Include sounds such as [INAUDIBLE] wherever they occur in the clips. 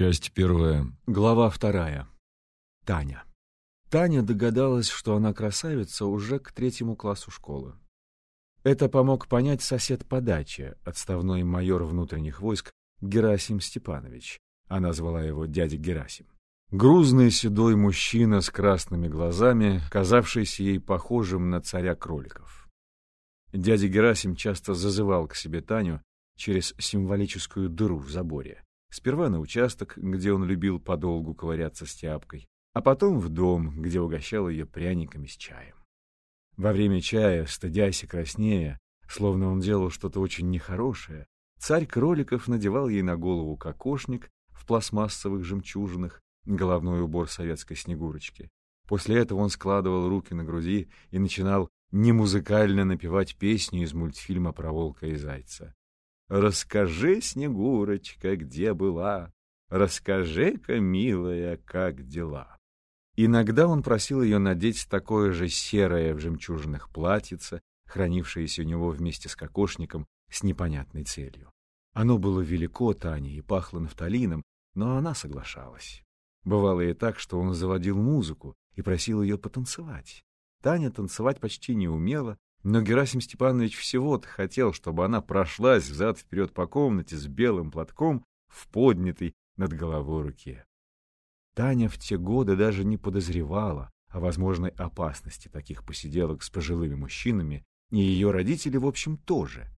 Часть первая. Глава вторая. Таня. Таня догадалась, что она красавица уже к третьему классу школы. Это помог понять сосед по даче, отставной майор внутренних войск Герасим Степанович. Она звала его дядя Герасим. Грузный седой мужчина с красными глазами, казавшийся ей похожим на царя кроликов. Дядя Герасим часто зазывал к себе Таню через символическую дыру в заборе. Сперва на участок, где он любил подолгу ковыряться с тяпкой, а потом в дом, где угощал ее пряниками с чаем. Во время чая, стыдясь и краснея, словно он делал что-то очень нехорошее, царь кроликов надевал ей на голову кокошник в пластмассовых жемчужинах, головной убор советской снегурочки. После этого он складывал руки на груди и начинал немузыкально напевать песню из мультфильма про волка и зайца. Расскажи, Снегурочка, где была, Расскажи-ка, милая, как дела. Иногда он просил ее надеть такое же серое в жемчужных платьице, хранившееся у него вместе с кокошником с непонятной целью. Оно было велико Тане и пахло нафталином, но она соглашалась. Бывало и так, что он заводил музыку и просил ее потанцевать. Таня танцевать почти не умела, но Герасим Степанович всего-то хотел, чтобы она прошлась взад-вперед по комнате с белым платком в поднятой над головой руке. Таня в те годы даже не подозревала о возможной опасности таких посиделок с пожилыми мужчинами, и ее родители, в общем, тоже.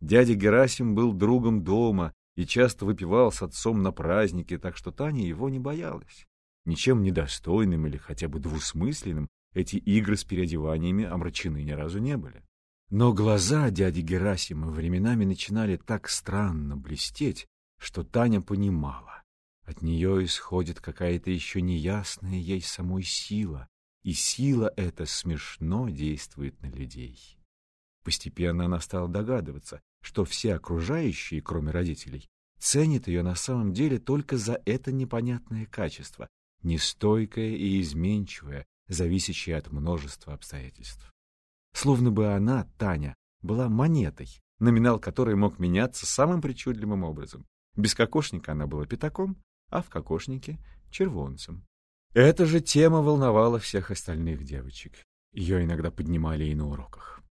Дядя Герасим был другом дома и часто выпивал с отцом на праздники, так что Таня его не боялась. Ничем недостойным или хотя бы двусмысленным эти игры с переодеваниями омрачены ни разу не были. Но глаза дяди Герасима временами начинали так странно блестеть, что Таня понимала. От нее исходит какая-то еще неясная ей самой сила, и сила эта смешно действует на людей. Постепенно она стала догадываться, что все окружающие, кроме родителей, ценят ее на самом деле только за это непонятное качество, нестойкое и изменчивое, зависящее от множества обстоятельств. Словно бы она, Таня, была монетой, номинал которой мог меняться самым причудливым образом. Без кокошника она была пятаком, а в кокошнике — червонцем. Эта же тема волновала всех остальных девочек. Ее иногда поднимали и на уроках.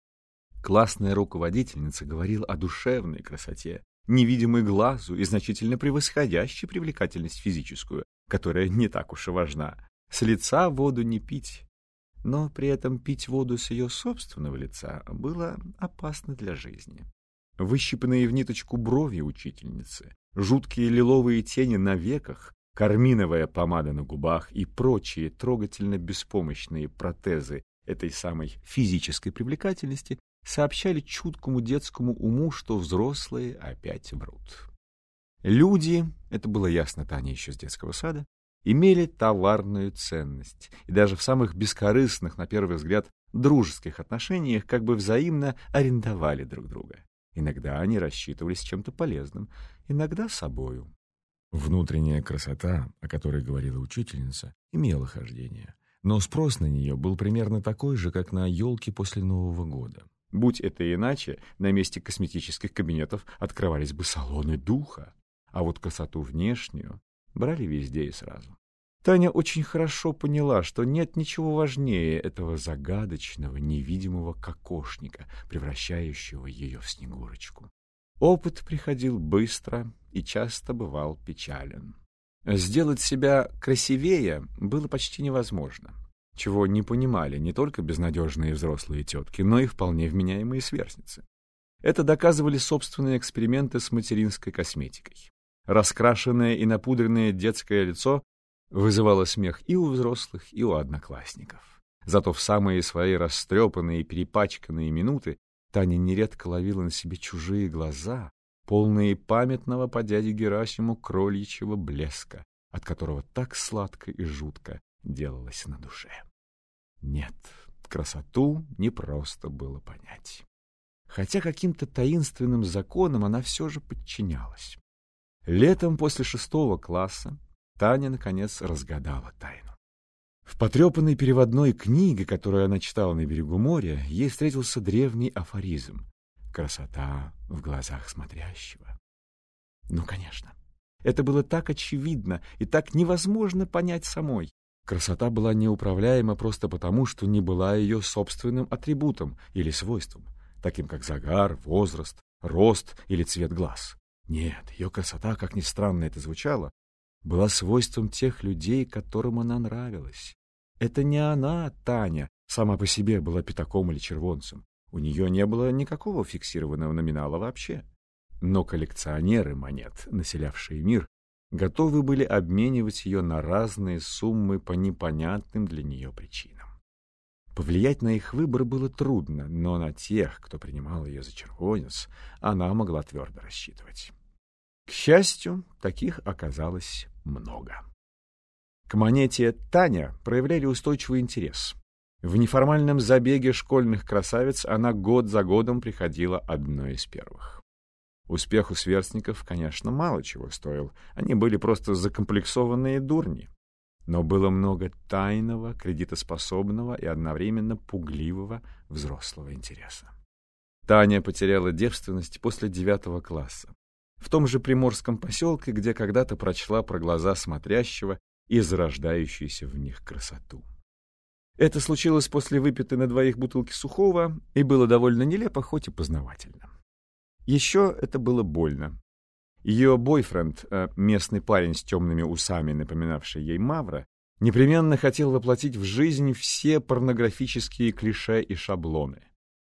Классная руководительница говорила о душевной красоте, невидимой глазу и значительно превосходящей привлекательность физическую, которая не так уж и важна. С лица воду не пить. Но при этом пить воду с ее собственного лица было опасно для жизни. Выщипанные в ниточку брови учительницы, жуткие лиловые тени на веках, карминовая помада на губах и прочие трогательно беспомощные протезы этой самой физической привлекательности сообщали чуткому детскому уму, что взрослые опять врут. Люди, это было ясно Тане еще с детского сада, имели товарную ценность и даже в самых бескорыстных, на первый взгляд, дружеских отношениях как бы взаимно арендовали друг друга. Иногда они рассчитывались чем-то полезным, иногда собою. Внутренняя красота, о которой говорила учительница, имела хождение, но спрос на нее был примерно такой же, как на елки после Нового года. Будь это иначе, на месте косметических кабинетов открывались бы салоны духа, а вот красоту внешнюю брали везде и сразу. Таня очень хорошо поняла, что нет ничего важнее этого загадочного, невидимого кокошника, превращающего ее в Снегурочку. Опыт приходил быстро и часто бывал печален. Сделать себя красивее было почти невозможно, чего не понимали не только безнадежные взрослые тетки, но и вполне вменяемые сверстницы. Это доказывали собственные эксперименты с материнской косметикой. Раскрашенное и напудренное детское лицо вызывало смех и у взрослых, и у одноклассников. Зато в самые свои растрепанные и перепачканные минуты Таня нередко ловила на себе чужие глаза, полные памятного по дяде Герасиму крольичьего блеска, от которого так сладко и жутко делалось на душе. Нет, красоту непросто было понять. Хотя каким-то таинственным законам она все же подчинялась. Летом после шестого класса Таня, наконец, разгадала тайну. В потрепанной переводной книге, которую она читала на берегу моря, ей встретился древний афоризм «Красота в глазах смотрящего». Ну, конечно. Это было так очевидно и так невозможно понять самой. Красота была неуправляема просто потому, что не была ее собственным атрибутом или свойством, таким как загар, возраст, рост или цвет глаз. Нет, ее красота, как ни странно это звучало, была свойством тех людей, которым она нравилась. Это не она, Таня, сама по себе была пятаком или червонцем. У нее не было никакого фиксированного номинала вообще. Но коллекционеры монет, населявшие мир, готовы были обменивать ее на разные суммы по непонятным для нее причинам. Повлиять на их выбор было трудно, но на тех, кто принимал ее за червонец, она могла твердо рассчитывать. К счастью, таких оказалось много. К монете Таня проявляли устойчивый интерес. В неформальном забеге школьных красавиц она год за годом приходила одной из первых. Успех у сверстников, конечно, мало чего стоил. Они были просто закомплексованные дурни. Но было много тайного, кредитоспособного и одновременно пугливого взрослого интереса. Таня потеряла девственность после девятого класса. В том же приморском поселке, где когда-то прочла про глаза смотрящего и зарождающуюся в них красоту. Это случилось после выпитой на двоих бутылки сухого и было довольно нелепо, хоть и познавательно. Еще это было больно. Ее бойфренд, э, местный парень с темными усами, напоминавший ей Мавра, непременно хотел воплотить в жизнь все порнографические клише и шаблоны.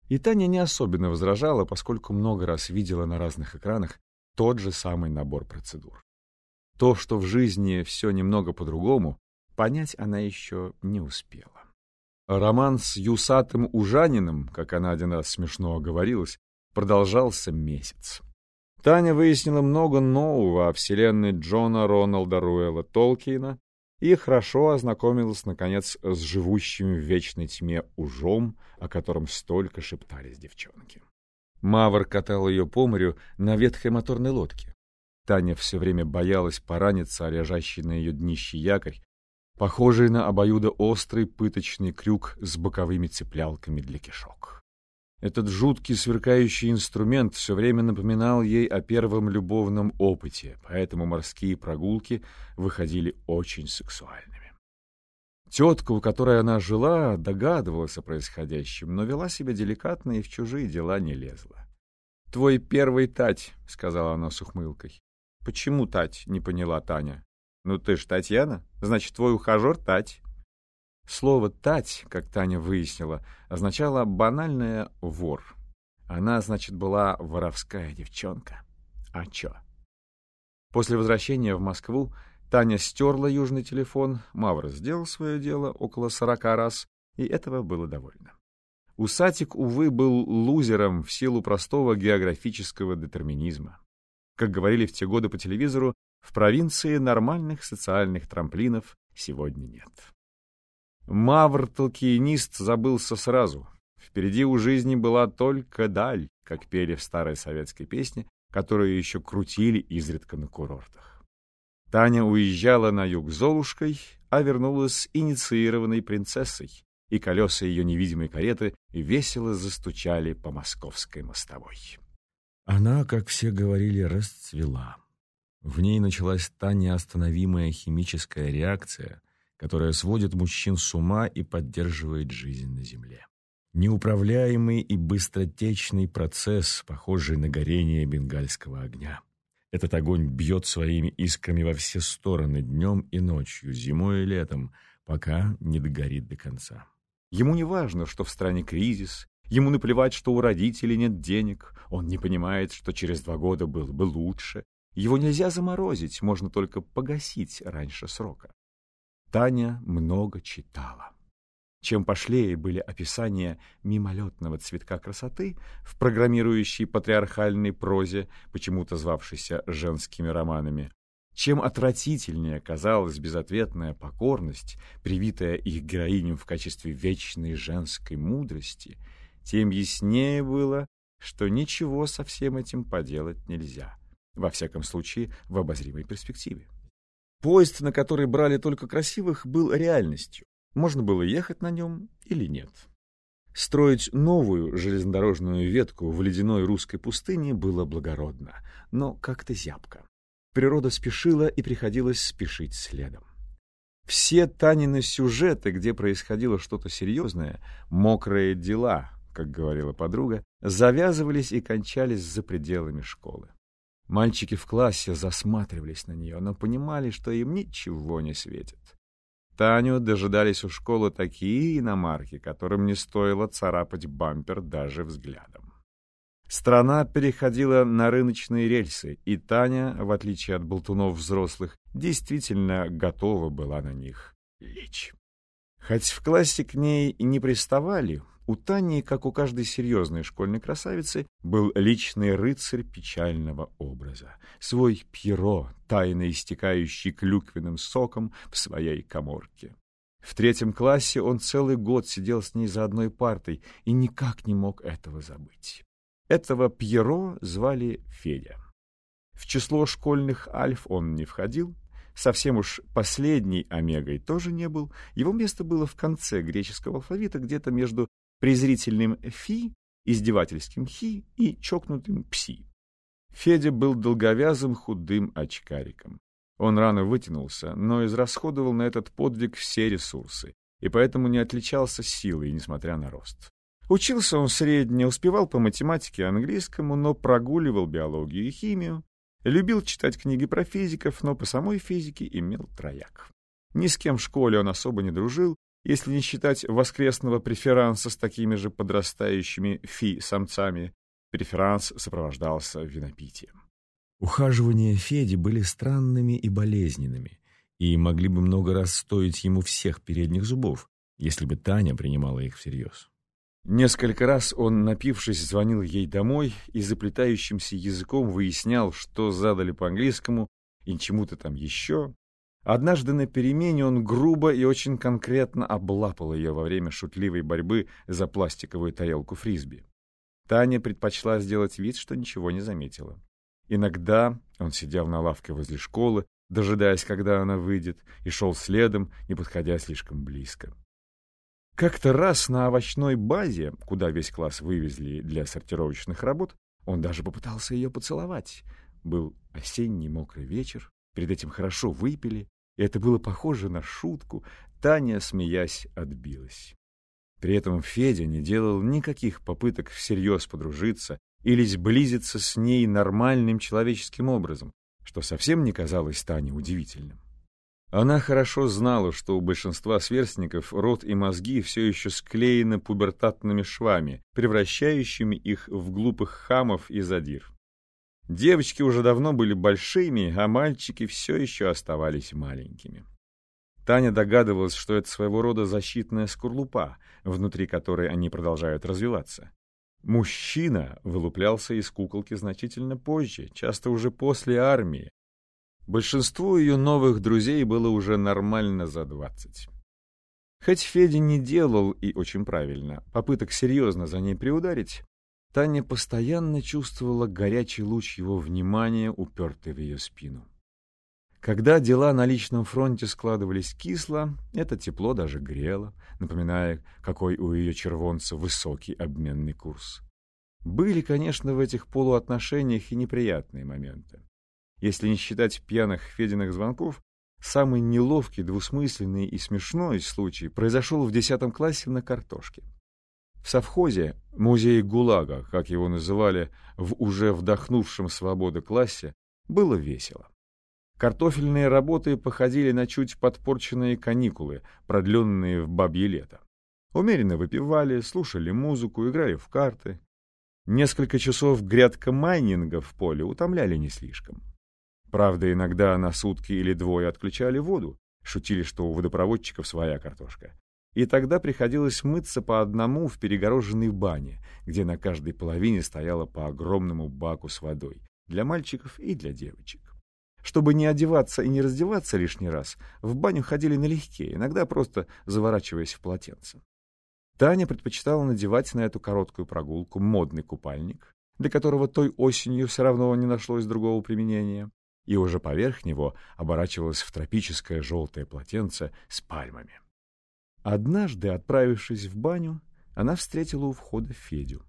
И Таня не особенно возражала, поскольку много раз видела на разных экранах тот же самый набор процедур. То, что в жизни все немного по-другому, понять она еще не успела. Роман с Юсатым Ужаниным, как она один раз смешно оговорилась, продолжался месяц. Таня выяснила много нового о вселенной Джона Роналда Руэлла Толкиена и хорошо ознакомилась, наконец, с живущим в вечной тьме ужом, о котором столько шептались девчонки. Мавр катал ее по морю на ветхой моторной лодке. Таня все время боялась пораниться о лежащий на ее днище якорь, похожий на обоюдоострый пыточный крюк с боковыми цеплялками для кишок. Этот жуткий сверкающий инструмент все время напоминал ей о первом любовном опыте, поэтому морские прогулки выходили очень сексуальными. Тетка, у которой она жила, догадывалась о происходящем, но вела себя деликатно и в чужие дела не лезла. «Твой первый Тать», — сказала она с ухмылкой. «Почему Тать?» — не поняла Таня. «Ну ты ж Татьяна, значит, твой ухажер Тать». Слово «тать», как Таня выяснила, означало банальное «вор». Она, значит, была воровская девчонка. А чё? После возвращения в Москву Таня стерла южный телефон, Мавр сделал свое дело около сорока раз, и этого было довольно. Усатик, увы, был лузером в силу простого географического детерминизма. Как говорили в те годы по телевизору, в провинции нормальных социальных трамплинов сегодня нет. Мавр-толкиенист забылся сразу. Впереди у жизни была только даль, как пели в старой советской песне, которую еще крутили изредка на курортах. Таня уезжала на юг Золушкой, а вернулась инициированной принцессой, и колеса ее невидимой кареты весело застучали по московской мостовой. Она, как все говорили, расцвела. В ней началась та неостановимая химическая реакция — которая сводит мужчин с ума и поддерживает жизнь на земле. Неуправляемый и быстротечный процесс, похожий на горение бенгальского огня. Этот огонь бьет своими искрами во все стороны днем и ночью, зимой и летом, пока не догорит до конца. Ему не важно, что в стране кризис, ему наплевать, что у родителей нет денег, он не понимает, что через два года было бы лучше. Его нельзя заморозить, можно только погасить раньше срока. Таня много читала. Чем пошлее были описания мимолетного цветка красоты в программирующей патриархальной прозе, почему-то звавшейся женскими романами, чем отвратительнее казалась безответная покорность, привитая их героиням в качестве вечной женской мудрости, тем яснее было, что ничего со всем этим поделать нельзя, во всяком случае в обозримой перспективе. Поезд, на который брали только красивых, был реальностью. Можно было ехать на нем или нет. Строить новую железнодорожную ветку в ледяной русской пустыне было благородно, но как-то зябко. Природа спешила, и приходилось спешить следом. Все Танины сюжеты, где происходило что-то серьезное, мокрые дела, как говорила подруга, завязывались и кончались за пределами школы. Мальчики в классе засматривались на нее, но понимали, что им ничего не светит. Таню дожидались у школы такие иномарки, которым не стоило царапать бампер даже взглядом. Страна переходила на рыночные рельсы, и Таня, в отличие от болтунов взрослых, действительно готова была на них лечь. Хоть в классе к ней и не приставали, у Тани, как у каждой серьезной школьной красавицы, был личный рыцарь печального образа. Свой Пьеро, тайно истекающий клюквенным соком в своей коморке. В третьем классе он целый год сидел с ней за одной партой и никак не мог этого забыть. Этого Пьеро звали Федя. В число школьных альф он не входил, совсем уж последней омегой тоже не был, его место было в конце греческого алфавита, где-то между презрительным «фи», издевательским «хи» и чокнутым «пси». Федя был долговязым худым очкариком. Он рано вытянулся, но израсходовал на этот подвиг все ресурсы, и поэтому не отличался силой, несмотря на рост. Учился он средне, успевал по математике и английскому, но прогуливал биологию и химию, Любил читать книги про физиков, но по самой физике имел трояк. Ни с кем в школе он особо не дружил, если не считать воскресного преферанса с такими же подрастающими фи-самцами. Преферанс сопровождался винопитием. Ухаживания Феди были странными и болезненными, и могли бы много раз стоить ему всех передних зубов, если бы Таня принимала их всерьез. Несколько раз он, напившись, звонил ей домой и заплетающимся языком выяснял, что задали по-английскому и чему-то там еще. Однажды на перемене он грубо и очень конкретно облапал ее во время шутливой борьбы за пластиковую тарелку фрисби. Таня предпочла сделать вид, что ничего не заметила. Иногда он сидел на лавке возле школы, дожидаясь, когда она выйдет, и шел следом, не подходя слишком близко. Как-то раз на овощной базе, куда весь класс вывезли для сортировочных работ, он даже попытался ее поцеловать. Был осенний мокрый вечер, перед этим хорошо выпили, и это было похоже на шутку. Таня, смеясь, отбилась. При этом Федя не делал никаких попыток всерьез подружиться или сблизиться с ней нормальным человеческим образом, что совсем не казалось Тане удивительным. Она хорошо знала, что у большинства сверстников рот и мозги все еще склеены пубертатными швами, превращающими их в глупых хамов и задир. Девочки уже давно были большими, а мальчики все еще оставались маленькими. Таня догадывалась, что это своего рода защитная скорлупа, внутри которой они продолжают развиваться. Мужчина вылуплялся из куколки значительно позже, часто уже после армии, Большинству ее новых друзей было уже нормально за двадцать. Хоть Федя не делал, и очень правильно, попыток серьезно за ней приударить, Таня постоянно чувствовала горячий луч его внимания, упертый в ее спину. Когда дела на личном фронте складывались кисло, это тепло даже грело, напоминая, какой у ее червонца высокий обменный курс. Были, конечно, в этих полуотношениях и неприятные моменты. Если не считать пьяных Фединых звонков, самый неловкий, двусмысленный и смешной случай произошел в десятом классе на картошке. В совхозе, музее ГУЛАГа, как его называли в уже вдохнувшем свободы классе, было весело. Картофельные работы походили на чуть подпорченные каникулы, продленные в бабье лето. Умеренно выпивали, слушали музыку, играли в карты. Несколько часов грядка майнинга в поле утомляли не слишком. Правда, иногда на сутки или двое отключали воду, шутили, что у водопроводчиков своя картошка. И тогда приходилось мыться по одному в перегороженной бане, где на каждой половине стояло по огромному баку с водой, для мальчиков и для девочек. Чтобы не одеваться и не раздеваться лишний раз, в баню ходили налегке, иногда просто заворачиваясь в полотенце. Таня предпочитала надевать на эту короткую прогулку модный купальник, для которого той осенью все равно не нашлось другого применения, и уже поверх него оборачивалась в тропическое желтое полотенце с пальмами. Однажды, отправившись в баню, она встретила у входа Федю.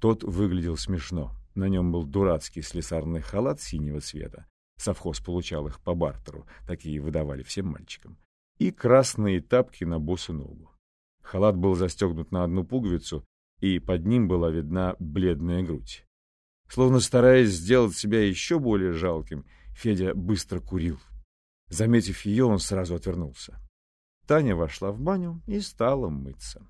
Тот выглядел смешно. На нем был дурацкий слесарный халат синего цвета, совхоз получал их по бартеру, такие выдавали всем мальчикам, и красные тапки на босу ногу. Халат был застегнут на одну пуговицу, и под ним была видна бледная грудь. Словно стараясь сделать себя еще более жалким, Федя быстро курил. Заметив ее, он сразу отвернулся. Таня вошла в баню и стала мыться.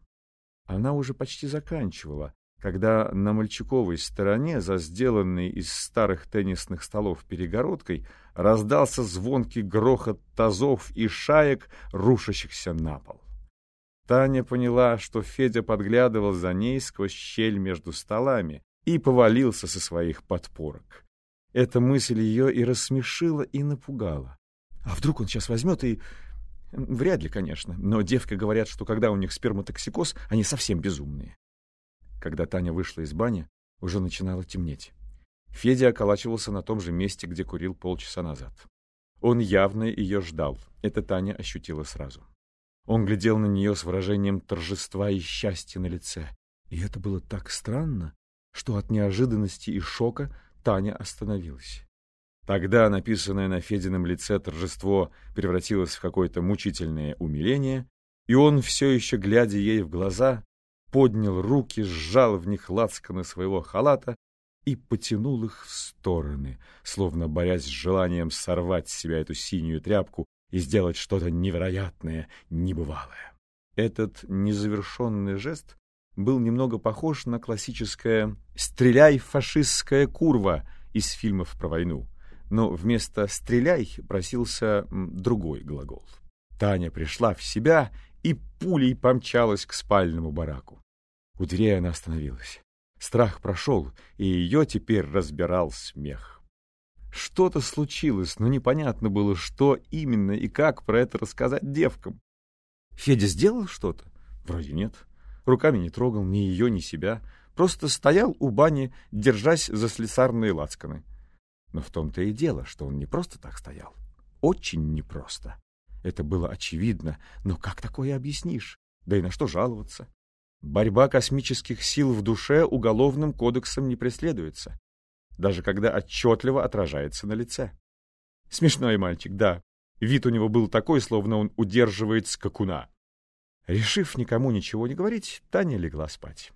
Она уже почти заканчивала, когда на мальчиковой стороне, за сделанной из старых теннисных столов перегородкой, раздался звонкий грохот тазов и шаек, рушащихся на пол. Таня поняла, что Федя подглядывал за ней сквозь щель между столами и повалился со своих подпорок. Эта мысль ее и рассмешила, и напугала. А вдруг он сейчас возьмет и... Вряд ли, конечно, но девки говорят, что когда у них сперматоксикоз, они совсем безумные. Когда Таня вышла из бани, уже начинало темнеть. Федя околачивался на том же месте, где курил полчаса назад. Он явно ее ждал, это Таня ощутила сразу. Он глядел на нее с выражением торжества и счастья на лице. И это было так странно, что от неожиданности и шока Таня остановилась. Тогда написанное на Федином лице торжество превратилось в какое-то мучительное умиление, и он, все еще глядя ей в глаза, поднял руки, сжал в них лацканы своего халата и потянул их в стороны, словно борясь с желанием сорвать с себя эту синюю тряпку и сделать что-то невероятное, небывалое. Этот незавершенный жест был немного похож на классическое «стреляй, фашистская курва» из фильмов про войну, но вместо «стреляй» просился другой глагол. Таня пришла в себя и пулей помчалась к спальному бараку. У дверей она остановилась. Страх прошел, и ее теперь разбирал смех. Что-то случилось, но непонятно было, что именно и как про это рассказать девкам. Федя сделал что-то? Вроде нет. Руками не трогал ни ее, ни себя. Просто стоял у бани, держась за слесарные лацканы. Но в том-то и дело, что он не просто так стоял. Очень непросто. Это было очевидно, но как такое объяснишь? Да и на что жаловаться? Борьба космических сил в душе уголовным кодексом не преследуется, даже когда отчетливо отражается на лице. Смешной мальчик, да. Вид у него был такой, словно он удерживает скакуна. Решив никому ничего не говорить, Таня легла спать.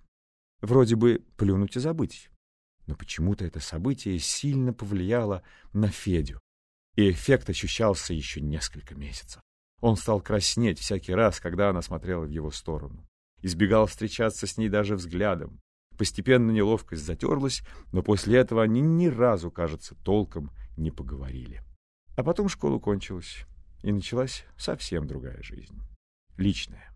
Вроде бы плюнуть и забыть. Но почему-то это событие сильно повлияло на Федю, и эффект ощущался еще несколько месяцев. Он стал краснеть всякий раз, когда она смотрела в его сторону. Избегал встречаться с ней даже взглядом. Постепенно неловкость затерлась, но после этого они ни разу, кажется, толком не поговорили. А потом школа кончилась, и началась совсем другая жизнь. Личная.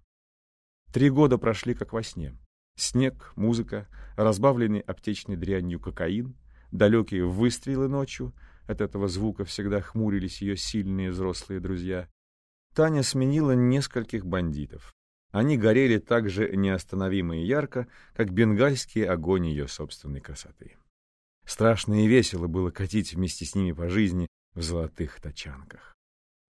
Три года прошли как во сне. Снег, музыка, разбавленный аптечной дрянью кокаин, далекие выстрелы ночью, от этого звука всегда хмурились ее сильные взрослые друзья. Таня сменила нескольких бандитов. Они горели так же неостановимо и ярко, как бенгальский огонь ее собственной красоты. Страшно и весело было катить вместе с ними по жизни в золотых тачанках.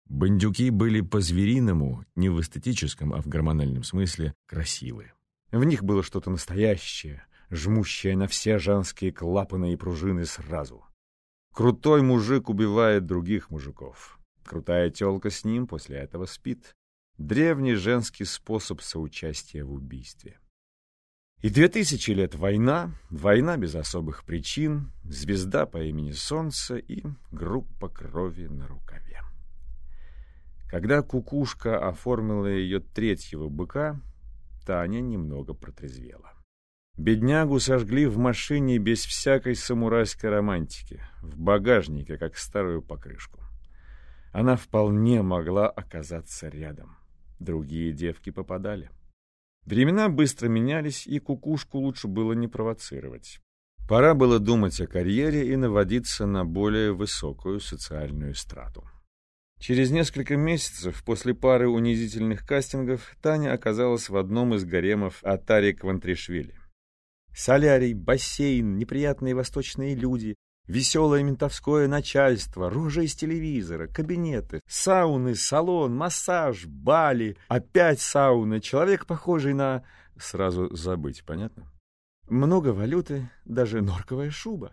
Бандюки были по-звериному, не в эстетическом, а в гормональном смысле, красивые. В них было что-то настоящее, жмущее на все женские клапаны и пружины сразу. Крутой мужик убивает других мужиков. Крутая тёлка с ним после этого спит. Древний женский способ соучастия в убийстве. И две тысячи лет война, война без особых причин, звезда по имени Солнце и группа крови на рукаве. Когда кукушка оформила ее третьего быка, Таня немного протрезвела. Беднягу сожгли в машине без всякой самурайской романтики, в багажнике, как старую покрышку. Она вполне могла оказаться рядом. Другие девки попадали. Времена быстро менялись, и кукушку лучше было не провоцировать. Пора было думать о карьере и наводиться на более высокую социальную страту. Через несколько месяцев после пары унизительных кастингов Таня оказалась в одном из гаремов Атари Квантришвили. Солярий, бассейн, неприятные восточные люди, веселое ментовское начальство, рожа из телевизора, кабинеты, сауны, салон, массаж, бали, опять сауны, человек, похожий на... Сразу забыть, понятно? Много валюты, даже норковая шуба.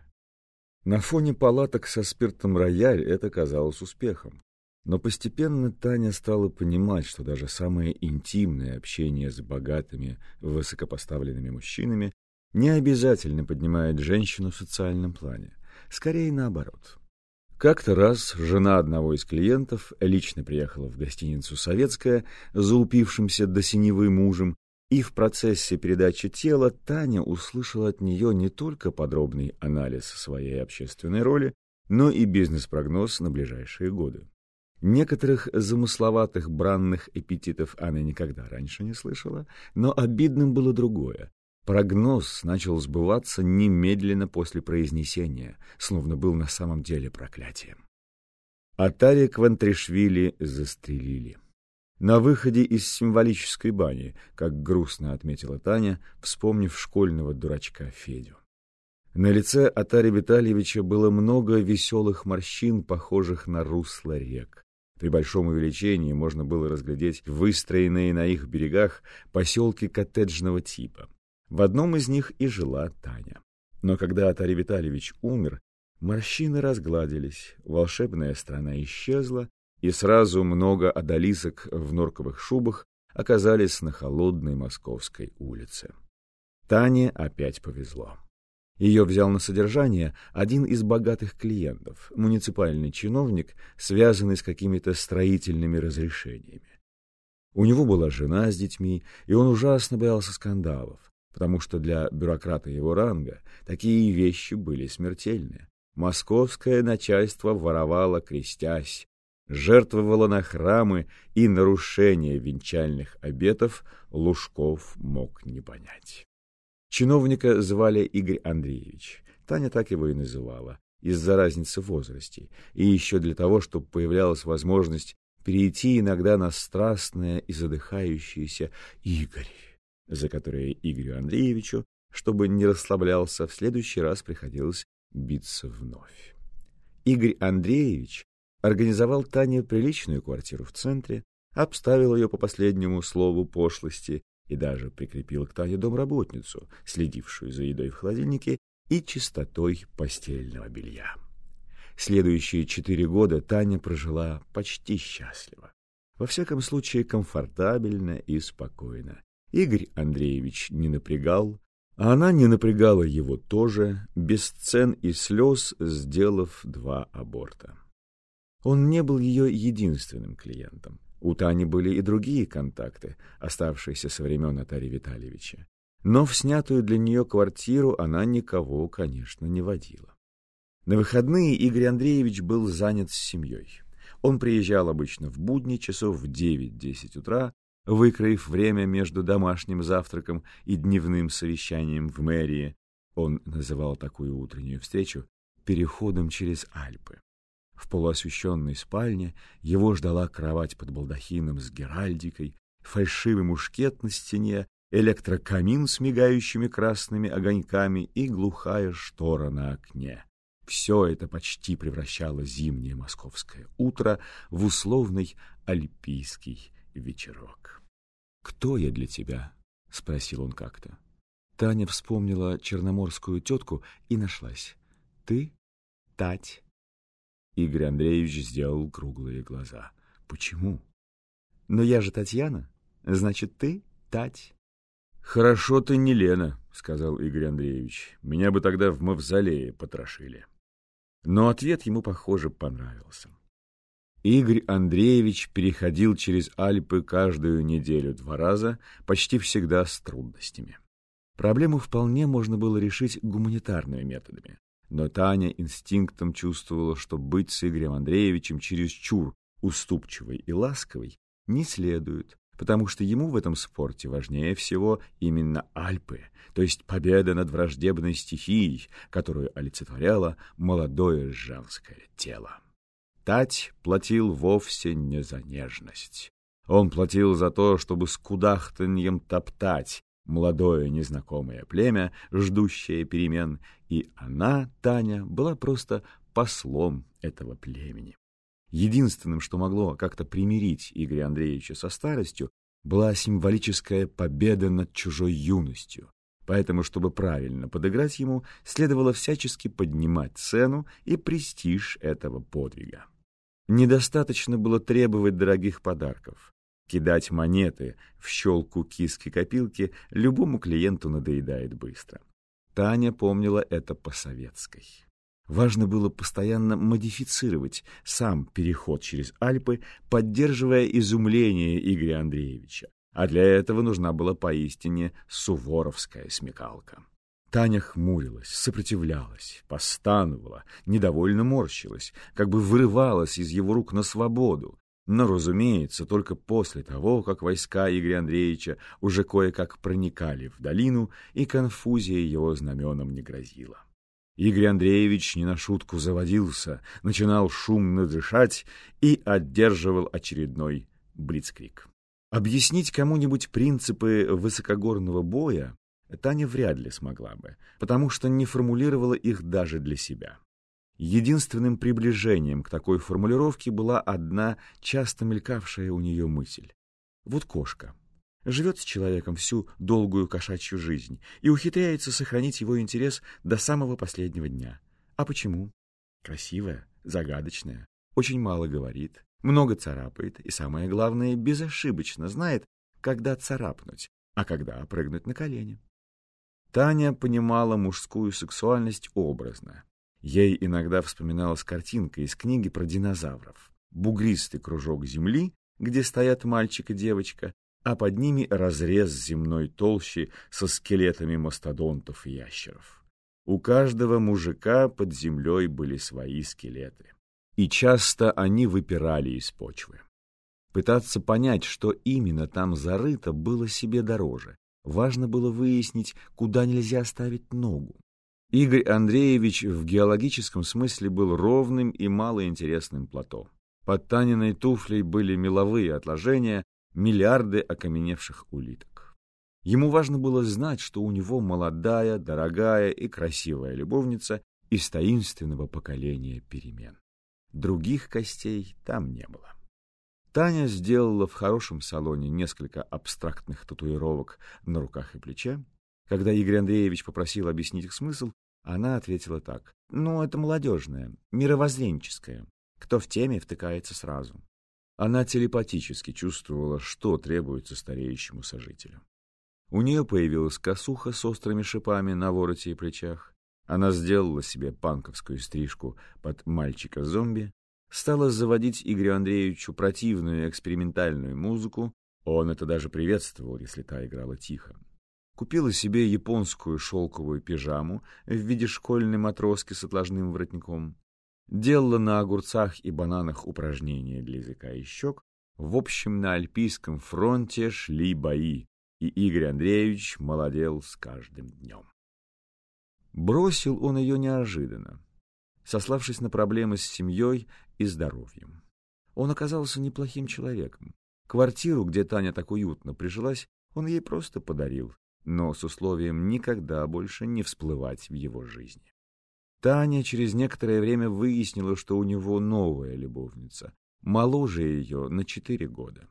На фоне палаток со спиртом рояль это казалось успехом. Но постепенно Таня стала понимать, что даже самое интимное общение с богатыми, высокопоставленными мужчинами не обязательно поднимает женщину в социальном плане. Скорее наоборот. Как-то раз жена одного из клиентов лично приехала в гостиницу «Советская» за упившимся до синевы мужем, и в процессе передачи тела Таня услышала от нее не только подробный анализ своей общественной роли, но и бизнес-прогноз на ближайшие годы. Некоторых замысловатых бранных эпитетов она никогда раньше не слышала, но обидным было другое. Прогноз начал сбываться немедленно после произнесения, словно был на самом деле проклятием. Атари Квантришвили застрелили. На выходе из символической бани, как грустно отметила Таня, вспомнив школьного дурачка Федю. На лице Атари Витальевича было много веселых морщин, похожих на русло рек. При большом увеличении можно было разглядеть выстроенные на их берегах поселки коттеджного типа. В одном из них и жила Таня. Но когда Атарий Витальевич умер, морщины разгладились, волшебная страна исчезла, и сразу много одолисок в норковых шубах оказались на холодной московской улице. Тане опять повезло. Ее взял на содержание один из богатых клиентов, муниципальный чиновник, связанный с какими-то строительными разрешениями. У него была жена с детьми, и он ужасно боялся скандалов, потому что для бюрократа его ранга такие вещи были смертельны. Московское начальство воровало, крестясь, жертвовало на храмы и нарушение венчальных обетов Лужков мог не понять. Чиновника звали Игорь Андреевич. Таня так его и называла, из-за разницы в возрасте, и еще для того, чтобы появлялась возможность перейти иногда на страстное и задыхающееся Игорь, за которое Игорю Андреевичу, чтобы не расслаблялся, в следующий раз приходилось биться вновь. Игорь Андреевич организовал Тане приличную квартиру в центре, обставил ее по последнему слову пошлости и даже прикрепил к Тане домработницу, следившую за едой в холодильнике и чистотой постельного белья. Следующие четыре года Таня прожила почти счастливо. Во всяком случае, комфортабельно и спокойно. Игорь Андреевич не напрягал, а она не напрягала его тоже, без сцен и слез, сделав два аборта. Он не был ее единственным клиентом. У Тани были и другие контакты, оставшиеся со времен Атари Витальевича. Но в снятую для нее квартиру она никого, конечно, не водила. На выходные Игорь Андреевич был занят с семьей. Он приезжал обычно в будни часов в 9-10 утра, выкроив время между домашним завтраком и дневным совещанием в мэрии. Он называл такую утреннюю встречу «переходом через Альпы». В полуосвещенной спальне его ждала кровать под балдахином с геральдикой, фальшивый мушкет на стене, электрокамин с мигающими красными огоньками и глухая штора на окне. Все это почти превращало зимнее московское утро в условный альпийский вечерок. «Кто я для тебя?» — спросил он как-то. Таня вспомнила черноморскую тетку и нашлась. «Ты? Тать?» Игорь Андреевич сделал круглые глаза. «Почему?» «Но я же Татьяна. Значит, ты Тать». «Хорошо ты не Лена», — сказал Игорь Андреевич. «Меня бы тогда в мавзолее потрошили». Но ответ ему, похоже, понравился. Игорь Андреевич переходил через Альпы каждую неделю два раза, почти всегда с трудностями. Проблему вполне можно было решить гуманитарными методами. Но Таня инстинктом чувствовала, что быть с Игорем Андреевичем чересчур уступчивой и ласковой не следует, потому что ему в этом спорте важнее всего именно Альпы, то есть победа над враждебной стихией, которую олицетворяло молодое женское тело. Тать платил вовсе не за нежность. Он платил за то, чтобы с кудахтаньем топтать молодое незнакомое племя, ждущее перемен, и она, Таня, была просто послом этого племени. Единственным, что могло как-то примирить Игоря Андреевича со старостью, была символическая победа над чужой юностью, Поэтому, чтобы правильно подыграть ему, следовало всячески поднимать цену и престиж этого подвига. Недостаточно было требовать дорогих подарков. Кидать монеты в щелку киски-копилки любому клиенту надоедает быстро. Таня помнила это по-советской. Важно было постоянно модифицировать сам переход через Альпы, поддерживая изумление Игоря Андреевича. А для этого нужна была поистине суворовская смекалка. Таня хмурилась, сопротивлялась, постановала, недовольно морщилась, как бы вырывалась из его рук на свободу. Но, разумеется, только после того, как войска Игоря Андреевича уже кое-как проникали в долину, и конфузия его знаменом не грозила. Игорь Андреевич не на шутку заводился, начинал шумно дышать и одерживал очередной блицкрик. Объяснить кому-нибудь принципы высокогорного боя Таня вряд ли смогла бы, потому что не формулировала их даже для себя. Единственным приближением к такой формулировке была одна часто мелькавшая у нее мысль. Вот кошка. Живет с человеком всю долгую кошачью жизнь и ухитряется сохранить его интерес до самого последнего дня. А почему? Красивая, загадочная, очень мало говорит, много царапает и, самое главное, безошибочно знает, когда царапнуть, а когда прыгнуть на колени. Таня понимала мужскую сексуальность образно. Ей иногда вспоминалась картинка из книги про динозавров. Бугристый кружок земли, где стоят мальчик и девочка, а под ними разрез земной толщи со скелетами мастодонтов и ящеров. У каждого мужика под землей были свои скелеты и часто они выпирали из почвы. Пытаться понять, что именно там зарыто, было себе дороже. Важно было выяснить, куда нельзя ставить ногу. Игорь Андреевич в геологическом смысле был ровным и малоинтересным плато. Под Таниной туфлей были меловые отложения, миллиарды окаменевших улиток. Ему важно было знать, что у него молодая, дорогая и красивая любовница из таинственного поколения перемен. Других костей там не было. Таня сделала в хорошем салоне несколько абстрактных татуировок на руках и плече. Когда Игорь Андреевич попросил объяснить их смысл, она ответила так. «Ну, это молодежное, мировоззренческое. Кто в теме, втыкается сразу». Она телепатически чувствовала, что требуется стареющему сожителю. У нее появилась косуха с острыми шипами на вороте и плечах. Она сделала себе панковскую стрижку под мальчика-зомби, стала заводить Игорю Андреевичу противную экспериментальную музыку, он это даже приветствовал, если та играла тихо. Купила себе японскую шелковую пижаму в виде школьной матроски с отложным воротником, делала на огурцах и бананах упражнения для языка и щек. В общем, на Альпийском фронте шли бои, и Игорь Андреевич молодел с каждым днем. Бросил он ее неожиданно, сославшись на проблемы с семьей и здоровьем. Он оказался неплохим человеком. Квартиру, где Таня так уютно прижилась, он ей просто подарил, но с условием никогда больше не всплывать в его жизни. Таня через некоторое время выяснила, что у него новая любовница, моложе ее на четыре года.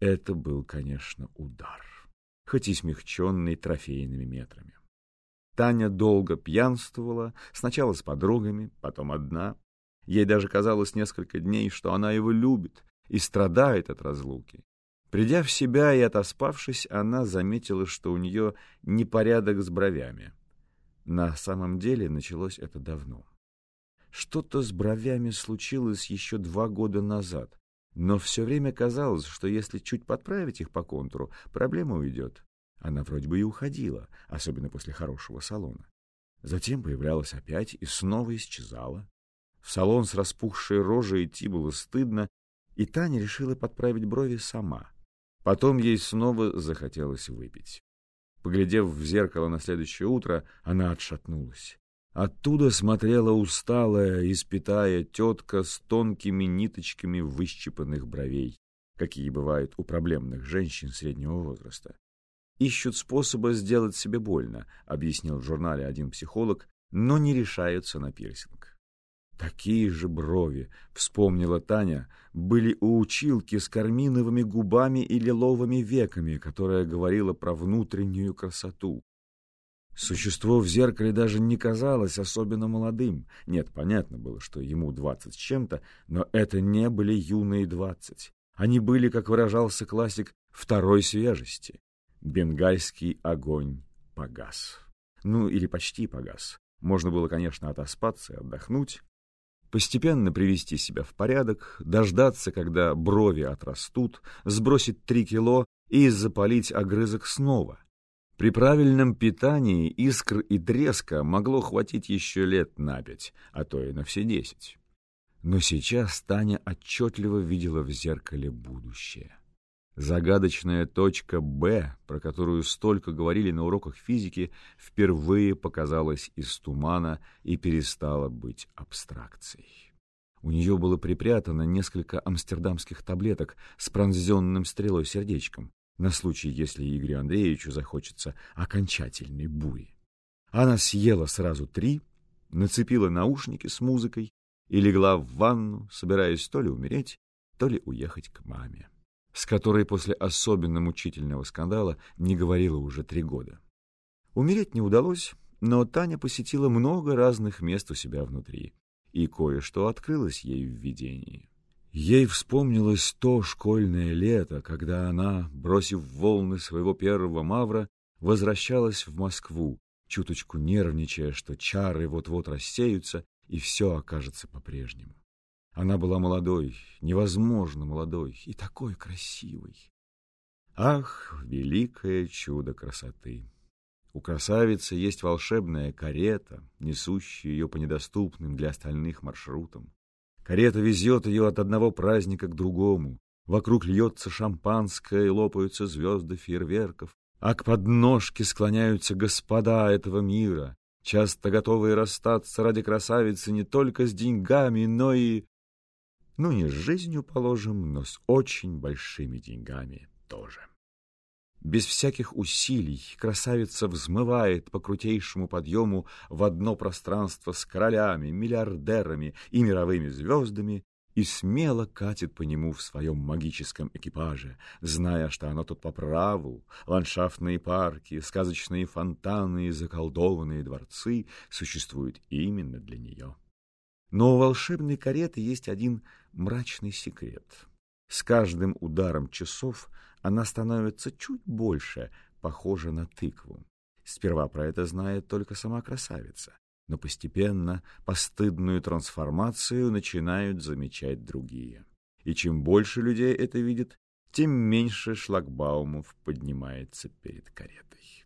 Это был, конечно, удар, хоть и смягченный трофейными метрами. Таня долго пьянствовала, сначала с подругами, потом одна. Ей даже казалось несколько дней, что она его любит и страдает от разлуки. Придя в себя и отоспавшись, она заметила, что у нее непорядок с бровями. На самом деле началось это давно. Что-то с бровями случилось еще два года назад, но все время казалось, что если чуть подправить их по контуру, проблема уйдет. Она вроде бы и уходила, особенно после хорошего салона. Затем появлялась опять и снова исчезала. В салон с распухшей рожей идти было стыдно, и Таня решила подправить брови сама. Потом ей снова захотелось выпить. Поглядев в зеркало на следующее утро, она отшатнулась. Оттуда смотрела усталая, испитая тетка с тонкими ниточками выщипанных бровей, какие бывают у проблемных женщин среднего возраста ищут способа сделать себе больно, объяснил в журнале один психолог, но не решаются на пирсинг. Такие же брови, вспомнила Таня, были у училки с карминовыми губами и лиловыми веками, которая говорила про внутреннюю красоту. Существо в зеркале даже не казалось особенно молодым. Нет, понятно было, что ему двадцать с чем-то, но это не были юные двадцать. Они были, как выражался классик, второй свежести. Бенгальский огонь погас. Ну, или почти погас. Можно было, конечно, отоспаться и отдохнуть, постепенно привести себя в порядок, дождаться, когда брови отрастут, сбросить три кило и запалить огрызок снова. При правильном питании искр и треска могло хватить еще лет на пять, а то и на все десять. Но сейчас Таня отчетливо видела в зеркале будущее. Загадочная точка «Б», про которую столько говорили на уроках физики, впервые показалась из тумана и перестала быть абстракцией. У нее было припрятано несколько амстердамских таблеток с пронзенным стрелой сердечком, на случай, если Игорю Андреевичу захочется окончательной бури. Она съела сразу три, нацепила наушники с музыкой и легла в ванну, собираясь то ли умереть, то ли уехать к маме, с которой после особенно мучительного скандала не говорила уже три года. Умереть не удалось, но Таня посетила много разных мест у себя внутри, и кое-что открылось ей в видении. Ей вспомнилось то школьное лето, когда она, бросив волны своего первого мавра, возвращалась в Москву, чуточку нервничая, что чары вот-вот рассеются, и все окажется по-прежнему. Она была молодой, невозможно молодой и такой красивой. Ах, великое чудо красоты! У красавицы есть волшебная карета, несущая ее по недоступным для остальных маршрутам. Карета везет ее от одного праздника к другому. Вокруг льется шампанское и лопаются звезды фейерверков, а к подножке склоняются господа этого мира, часто готовые расстаться ради красавицы не только с деньгами, но и... Ну, не с жизнью, положим, но с очень большими деньгами тоже. Без всяких усилий красавица взмывает по крутейшему подъему в одно пространство с королями, миллиардерами и мировыми звездами и смело катит по нему в своем магическом экипаже, зная, что оно тут по праву, ландшафтные парки, сказочные фонтаны и заколдованные дворцы существуют именно для нее. Но у волшебной кареты есть один мрачный секрет. С каждым ударом часов – она становится чуть больше похожа на тыкву. Сперва про это знает только сама красавица, но постепенно постыдную трансформацию начинают замечать другие. И чем больше людей это видит, тем меньше шлагбаумов поднимается перед каретой.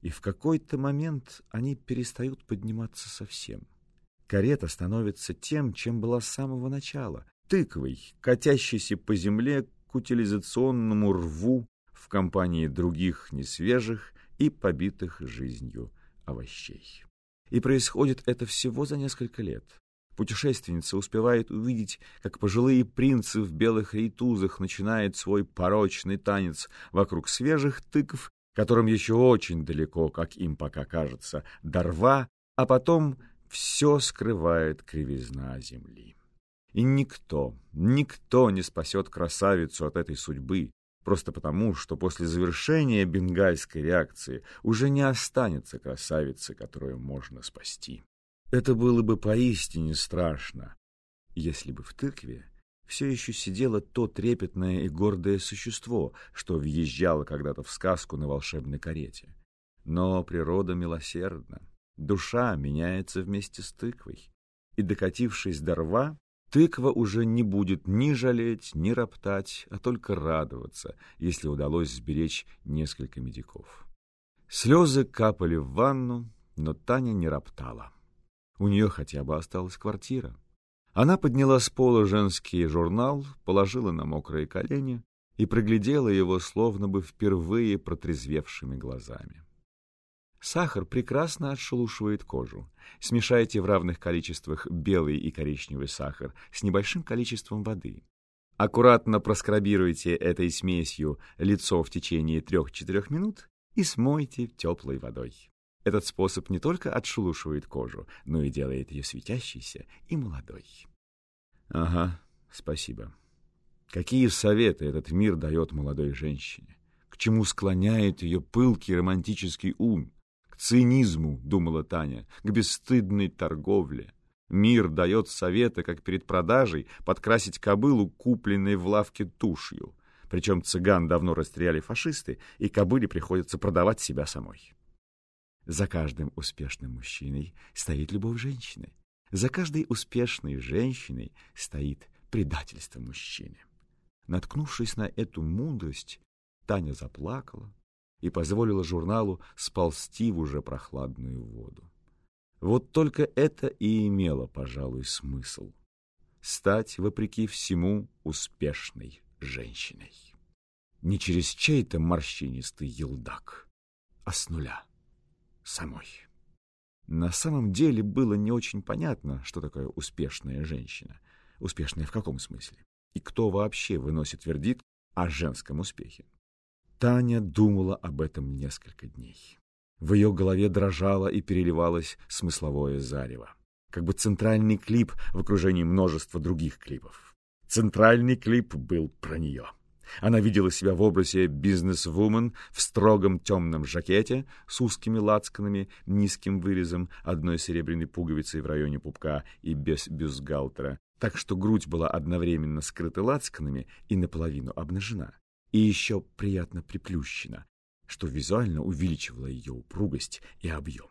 И в какой-то момент они перестают подниматься совсем. Карета становится тем, чем была с самого начала — тыквой, катящейся по земле к утилизационному рву в компании других несвежих и побитых жизнью овощей. И происходит это всего за несколько лет. Путешественница успевает увидеть, как пожилые принцы в белых рейтузах начинают свой порочный танец вокруг свежих тыкв, которым еще очень далеко, как им пока кажется, до рва, а потом все скрывает кривизна земли. И никто, никто не спасет красавицу от этой судьбы, просто потому, что после завершения бенгальской реакции уже не останется красавицы, которую можно спасти. Это было бы поистине страшно, если бы в тыкве все еще сидело то трепетное и гордое существо, что въезжало когда-то в сказку на волшебной карете. Но природа милосердна, душа меняется вместе с тыквой, и, докатившись до рва, Тыква уже не будет ни жалеть, ни роптать, а только радоваться, если удалось сберечь несколько медиков. Слезы капали в ванну, но Таня не роптала. У нее хотя бы осталась квартира. Она подняла с пола женский журнал, положила на мокрые колени и проглядела его словно бы впервые протрезвевшими глазами. Сахар прекрасно отшелушивает кожу. Смешайте в равных количествах белый и коричневый сахар с небольшим количеством воды. Аккуратно проскрабируйте этой смесью лицо в течение 3-4 минут и смойте теплой водой. Этот способ не только отшелушивает кожу, но и делает ее светящейся и молодой. Ага, спасибо. Какие советы этот мир дает молодой женщине? К чему склоняет ее пылкий романтический ум? Цинизму, думала Таня, к бесстыдной торговле. Мир дает советы, как перед продажей подкрасить кобылу, купленной в лавке тушью. Причем цыган давно расстреляли фашисты, и кобыле приходится продавать себя самой. За каждым успешным мужчиной стоит любовь женщины. За каждой успешной женщиной стоит предательство мужчины. Наткнувшись на эту мудрость, Таня заплакала и позволила журналу сползти в уже прохладную воду. Вот только это и имело, пожалуй, смысл. Стать, вопреки всему, успешной женщиной. Не через чей-то морщинистый елдак, а с нуля, самой. На самом деле было не очень понятно, что такое успешная женщина. Успешная в каком смысле? И кто вообще выносит вердикт о женском успехе? Таня думала об этом несколько дней. В ее голове дрожало и переливалось смысловое зарево. Как бы центральный клип в окружении множества других клипов. Центральный клип был про нее. Она видела себя в образе бизнес-вумен в строгом темном жакете с узкими лацканами, низким вырезом, одной серебряной пуговицей в районе пупка и без бюстгальтера, так что грудь была одновременно скрыта лацканами и наполовину обнажена, и еще приятно приплющена, что визуально увеличивало ее упругость и объем.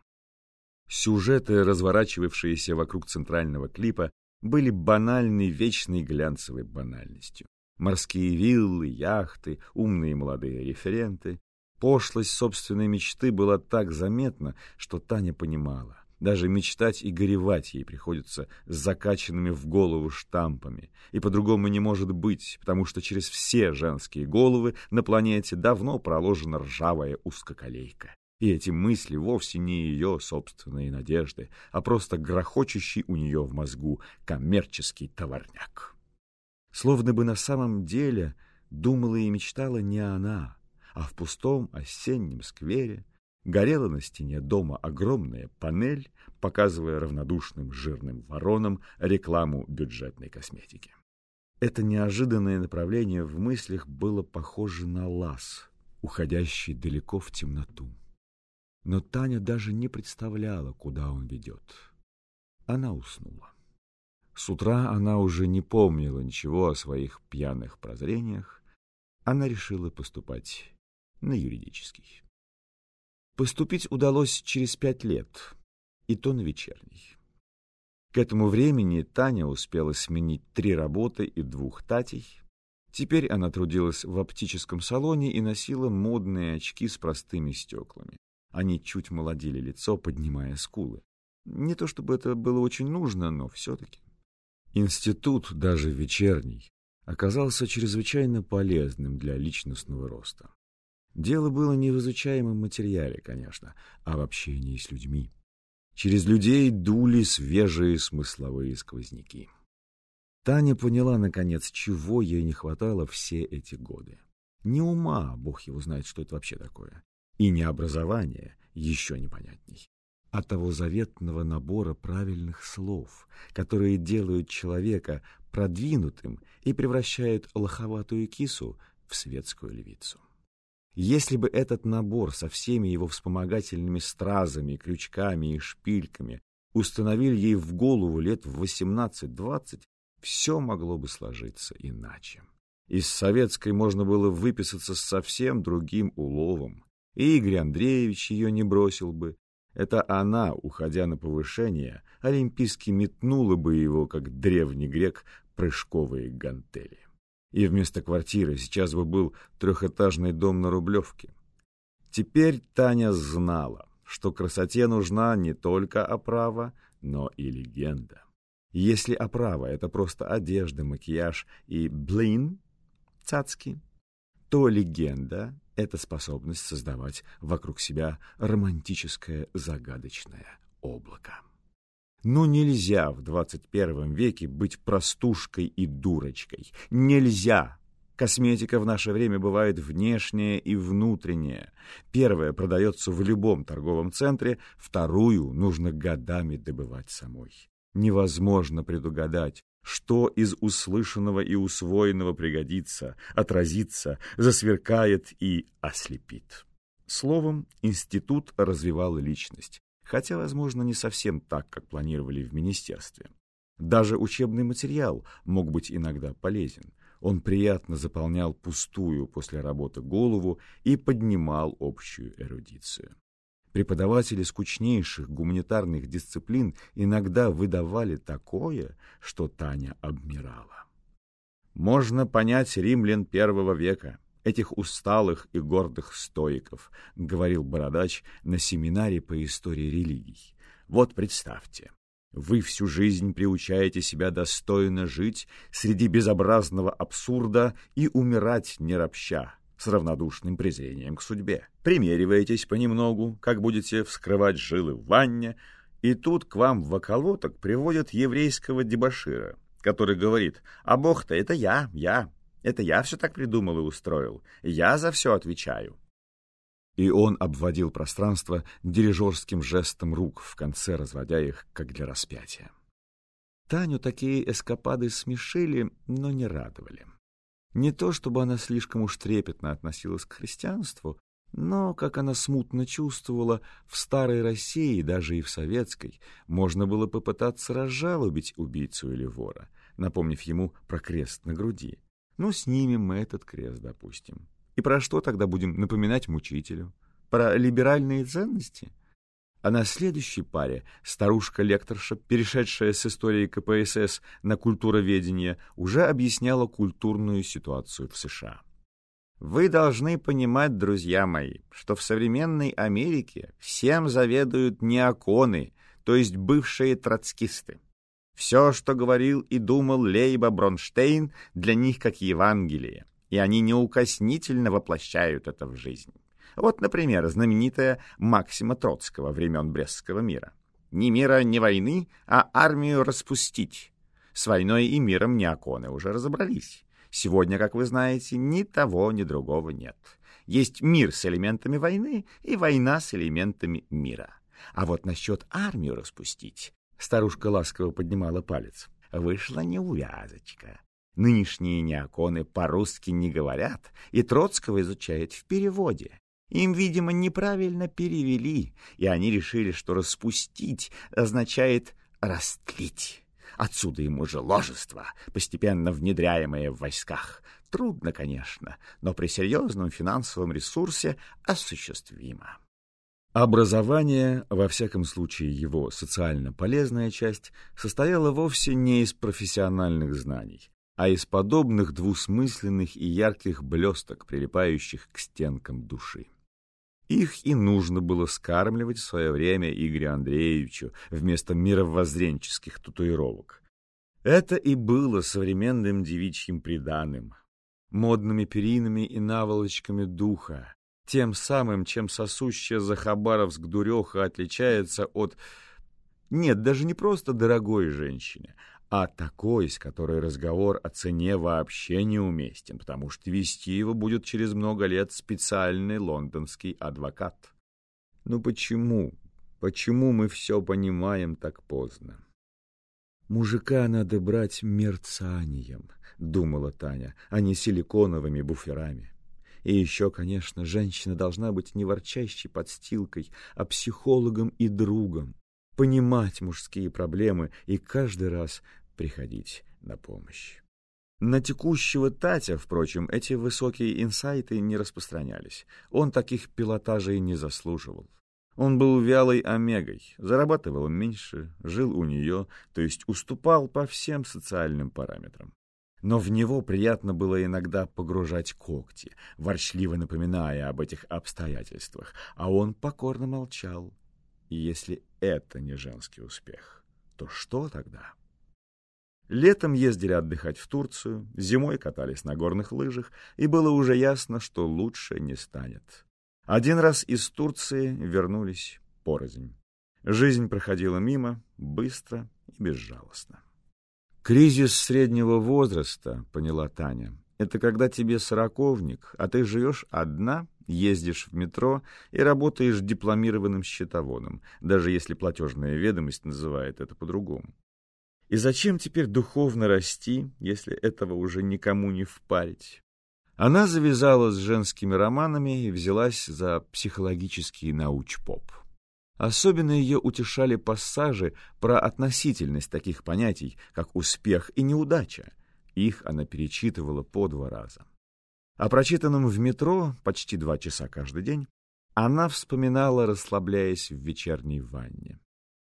Сюжеты, разворачивавшиеся вокруг центрального клипа, были банальной, вечной глянцевой банальностью. Морские виллы, яхты, умные молодые референты. Пошлость собственной мечты была так заметна, что Таня понимала. Даже мечтать и горевать ей приходится с закачанными в голову штампами. И по-другому не может быть, потому что через все женские головы на планете давно проложена ржавая узкоколейка. И эти мысли вовсе не ее собственные надежды, а просто грохочущий у нее в мозгу коммерческий товарняк. Словно бы на самом деле думала и мечтала не она, а в пустом осеннем сквере горела на стене дома огромная панель, показывая равнодушным жирным воронам рекламу бюджетной косметики. Это неожиданное направление в мыслях было похоже на лаз, уходящий далеко в темноту. Но Таня даже не представляла, куда он ведет. Она уснула. С утра она уже не помнила ничего о своих пьяных прозрениях. Она решила поступать на юридический. Поступить удалось через пять лет, и то на вечерний. К этому времени Таня успела сменить три работы и двух татей. Теперь она трудилась в оптическом салоне и носила модные очки с простыми стеклами. Они чуть молодили лицо, поднимая скулы. Не то чтобы это было очень нужно, но все-таки. Институт, даже вечерний, оказался чрезвычайно полезным для личностного роста. Дело было не в изучаемом материале, конечно, а в общении с людьми. Через людей дули свежие смысловые сквозняки. Таня поняла, наконец, чего ей не хватало все эти годы. Не ума, бог его знает, что это вообще такое, и не образование, еще непонятней а того заветного набора правильных слов, которые делают человека продвинутым и превращают лоховатую кису в светскую львицу. Если бы этот набор со всеми его вспомогательными стразами, крючками и шпильками установили ей в голову лет в 18-20, все могло бы сложиться иначе. Из советской можно было выписаться с совсем другим уловом, и Игорь Андреевич ее не бросил бы, это она, уходя на повышение, олимпийски метнула бы его, как древний грек, прыжковые гантели. И вместо квартиры сейчас бы был трехэтажный дом на Рублевке. Теперь Таня знала, что красоте нужна не только оправа, но и легенда. Если оправа — это просто одежда, макияж и блин, цацки, то легенда это способность создавать вокруг себя романтическое загадочное облако. Но нельзя в 21 веке быть простушкой и дурочкой. Нельзя! Косметика в наше время бывает внешняя и внутренняя. Первая продается в любом торговом центре, вторую нужно годами добывать самой. Невозможно предугадать, что из услышанного и усвоенного пригодится, отразится, засверкает и ослепит. Словом, институт развивал личность, хотя, возможно, не совсем так, как планировали в министерстве. Даже учебный материал мог быть иногда полезен. Он приятно заполнял пустую после работы голову и поднимал общую эрудицию. Преподаватели скучнейших гуманитарных дисциплин иногда выдавали такое, что Таня обмирала. Можно понять римлян первого века, этих усталых и гордых стоиков, говорил Бородач на семинаре по истории религий. Вот представьте, вы всю жизнь приучаете себя достойно жить среди безобразного абсурда и умирать не ропща, с равнодушным презрением к судьбе. Примериваетесь понемногу, как будете вскрывать жилы в ванне, и тут к вам в околоток приводят еврейского дебошира, который говорит «А Бог-то это я, я, это я все так придумал и устроил, я за все отвечаю». И он обводил пространство дирижерским жестом рук, в конце разводя их, как для распятия. Таню такие эскапады смешили, но не радовали. Не то, чтобы она слишком уж трепетно относилась к христианству, но, как она смутно чувствовала, в старой России, даже и в советской, можно было попытаться разжалобить убийцу или вора, напомнив ему про крест на груди. Ну, снимем мы этот крест, допустим. И про что тогда будем напоминать мучителю? Про либеральные ценности? А на следующей паре старушка-лекторша, перешедшая с истории КПСС на культуроведение, уже объясняла культурную ситуацию в США. Вы должны понимать, друзья мои, что в современной Америке всем заведуют неоконы, то есть бывшие троцкисты. Все, что говорил и думал Лейба Бронштейн, для них как Евангелие, и они неукоснительно воплощают это в жизнь. Вот, например, знаменитая Максима Троцкого времен Брестского мира. «Ни мира, ни войны, а армию распустить». С войной и миром неоконы уже разобрались. Сегодня, как вы знаете, ни того, ни другого нет. Есть мир с элементами войны и война с элементами мира. А вот насчет армию распустить, старушка ласково поднимала палец, вышла неувязочка. Нынешние неоконы по-русски не говорят, и Троцкого изучают в переводе. Им, видимо, неправильно перевели, и они решили, что распустить означает растлить. Отсюда ему же ложество, постепенно внедряемое в войсках. Трудно, конечно, но при серьезном финансовом ресурсе осуществимо. Образование, во всяком случае его социально полезная часть, состояло вовсе не из профессиональных знаний, а из подобных двусмысленных и ярких блесток, прилипающих к стенкам души. Их и нужно было скармливать в свое время Игорю Андреевичу вместо мировоззренческих татуировок. Это и было современным девичьим приданым, модными перинами и наволочками духа, тем самым, чем сосущая за Хабаровск дуреха отличается от... Нет, даже не просто дорогой женщины, а такой, с которой разговор о цене вообще неуместен, потому что вести его будет через много лет специальный лондонский адвокат. Ну почему? Почему мы все понимаем так поздно? «Мужика надо брать мерцанием», — думала Таня, — «а не силиконовыми буферами». И еще, конечно, женщина должна быть не ворчащей подстилкой, а психологом и другом, понимать мужские проблемы и каждый раз приходить на помощь. На текущего Татя, впрочем, эти высокие инсайты не распространялись. Он таких пилотажей не заслуживал. Он был вялой омегой, зарабатывал меньше, жил у нее, то есть уступал по всем социальным параметрам. Но в него приятно было иногда погружать когти, ворчливо напоминая об этих обстоятельствах, а он покорно молчал, и если это не женский успех, то что тогда? Летом ездили отдыхать в Турцию, зимой катались на горных лыжах, и было уже ясно, что лучше не станет. Один раз из Турции вернулись порознь. Жизнь проходила мимо, быстро и безжалостно. «Кризис среднего возраста», — поняла Таня, — «это когда тебе сороковник, а ты живешь одна ездишь в метро и работаешь дипломированным счетоводом, даже если платежная ведомость называет это по-другому. И зачем теперь духовно расти, если этого уже никому не впарить? Она завязала с женскими романами и взялась за психологический науч-поп. Особенно ее утешали пассажи про относительность таких понятий, как успех и неудача. Их она перечитывала по два раза. О прочитанном в метро почти два часа каждый день она вспоминала, расслабляясь в вечерней ванне.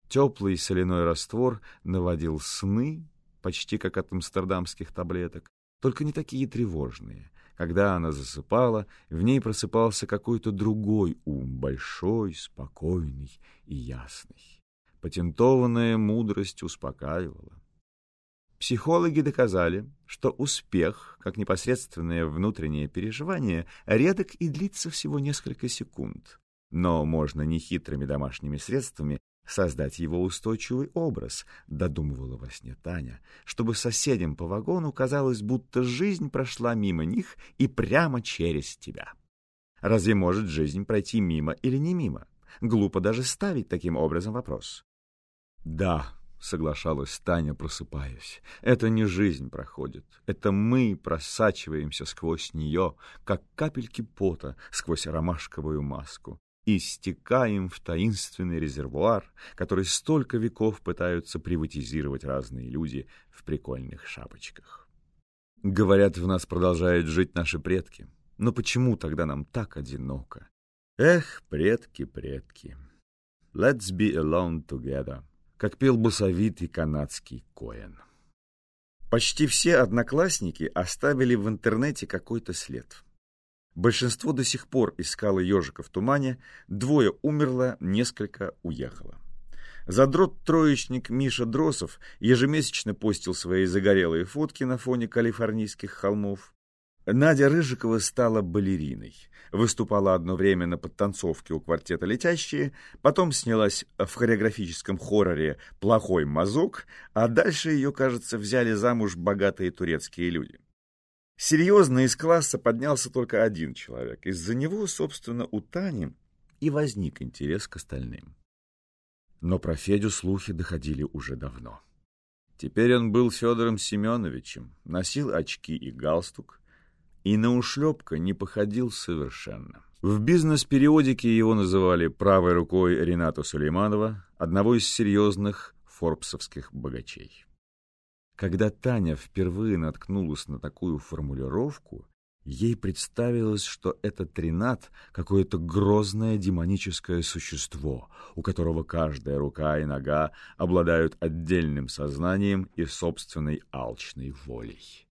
Теплый соляной раствор наводил сны, почти как от амстердамских таблеток, только не такие тревожные. Когда она засыпала, в ней просыпался какой-то другой ум, большой, спокойный и ясный. Патентованная мудрость успокаивала. Психологи доказали, что успех, как непосредственное внутреннее переживание, редок и длится всего несколько секунд. Но можно нехитрыми домашними средствами создать его устойчивый образ, додумывала во сне Таня, чтобы соседям по вагону казалось, будто жизнь прошла мимо них и прямо через тебя. Разве может жизнь пройти мимо или не мимо? Глупо даже ставить таким образом вопрос. Да, — соглашалась Таня, просыпаясь. «Это не жизнь проходит. Это мы просачиваемся сквозь нее, как капельки пота сквозь ромашковую маску, и стекаем в таинственный резервуар, который столько веков пытаются приватизировать разные люди в прикольных шапочках. Говорят, в нас продолжают жить наши предки. Но почему тогда нам так одиноко? Эх, предки, предки. Let's be alone together как пел басовитый канадский Коэн. Почти все одноклассники оставили в интернете какой-то след. Большинство до сих пор искало ежика в тумане, двое умерло, несколько уехало. Задрот-троечник Миша Дросов ежемесячно постил свои загорелые фотки на фоне калифорнийских холмов. Надя Рыжикова стала балериной. Выступала одно время на подтанцовке у квартета «Летящие», потом снялась в хореографическом хорроре «Плохой мазок», а дальше ее, кажется, взяли замуж богатые турецкие люди. Серьезно из класса поднялся только один человек. Из-за него, собственно, у Тани и возник интерес к остальным. Но про Федю слухи доходили уже давно. Теперь он был Федором Семеновичем, носил очки и галстук, и на ушлепка не походил совершенно. В бизнес-периодике его называли правой рукой Рената Сулейманова, одного из серьезных форбсовских богачей. Когда Таня впервые наткнулась на такую формулировку, ей представилось, что этот Ренат — какое-то грозное демоническое существо, у которого каждая рука и нога обладают отдельным сознанием и собственной алчной волей.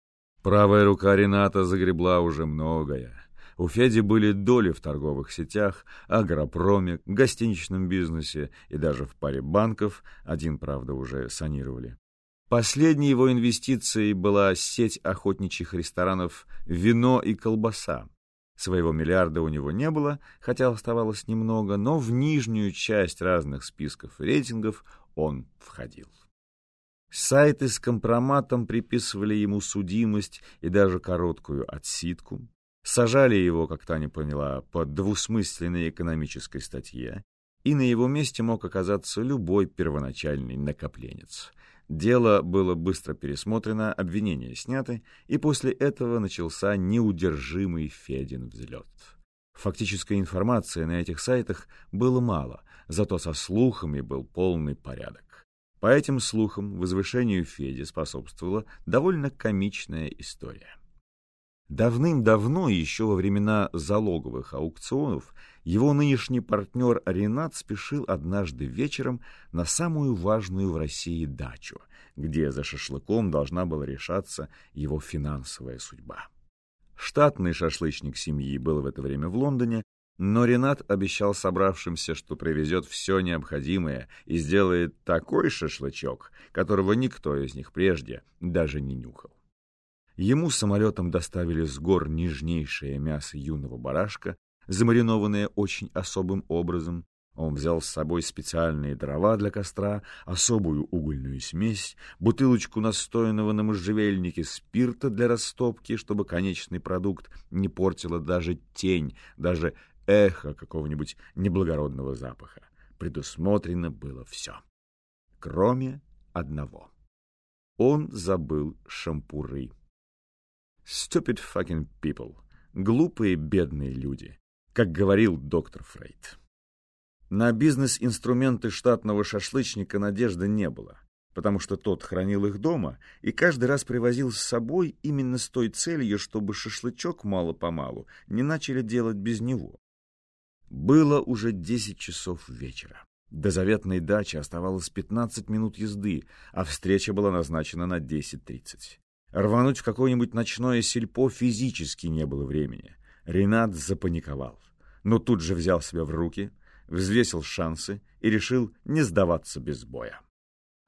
Правая рука Рената загребла уже многое. У Феди были доли в торговых сетях, агропроме, гостиничном бизнесе и даже в паре банков, один, правда, уже санировали. Последней его инвестицией была сеть охотничьих ресторанов «Вино и колбаса». Своего миллиарда у него не было, хотя оставалось немного, но в нижнюю часть разных списков и рейтингов он входил. Сайты с компроматом приписывали ему судимость и даже короткую отсидку. Сажали его, как Таня поняла, по двусмысленной экономической статье, и на его месте мог оказаться любой первоначальный накопленец. Дело было быстро пересмотрено, обвинения сняты, и после этого начался неудержимый Федин взлет. Фактической информации на этих сайтах было мало, зато со слухами был полный порядок. По этим слухам возвышению Феди способствовала довольно комичная история. Давным-давно, еще во времена залоговых аукционов, его нынешний партнер Ренат спешил однажды вечером на самую важную в России дачу, где за шашлыком должна была решаться его финансовая судьба. Штатный шашлычник семьи был в это время в Лондоне, но Ренат обещал собравшимся, что привезет все необходимое и сделает такой шашлычок, которого никто из них прежде даже не нюхал. Ему самолетом доставили с гор нежнейшее мясо юного барашка, замаринованное очень особым образом. Он взял с собой специальные дрова для костра, особую угольную смесь, бутылочку настоянного на можжевельнике спирта для растопки, чтобы конечный продукт не портила даже тень, даже эхо какого-нибудь неблагородного запаха. Предусмотрено было все. Кроме одного. Он забыл шампуры. Stupid fucking people. Глупые бедные люди, как говорил доктор Фрейд. На бизнес-инструменты штатного шашлычника надежды не было, потому что тот хранил их дома и каждый раз привозил с собой именно с той целью, чтобы шашлычок мало-помалу не начали делать без него. Было уже десять часов вечера. До заветной дачи оставалось пятнадцать минут езды, а встреча была назначена на десять тридцать. Рвануть в какое-нибудь ночное сельпо физически не было времени. Ренат запаниковал, но тут же взял себя в руки, взвесил шансы и решил не сдаваться без боя.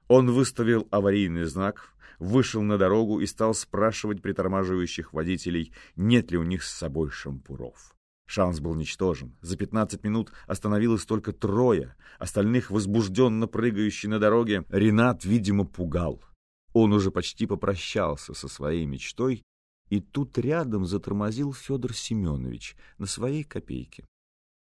Он выставил аварийный знак, вышел на дорогу и стал спрашивать притормаживающих водителей, нет ли у них с собой шампуров. Шанс был ничтожен. За 15 минут остановилось только трое. Остальных, возбужденно прыгающий на дороге, Ренат, видимо, пугал. Он уже почти попрощался со своей мечтой, и тут рядом затормозил Федор Семенович на своей копейке.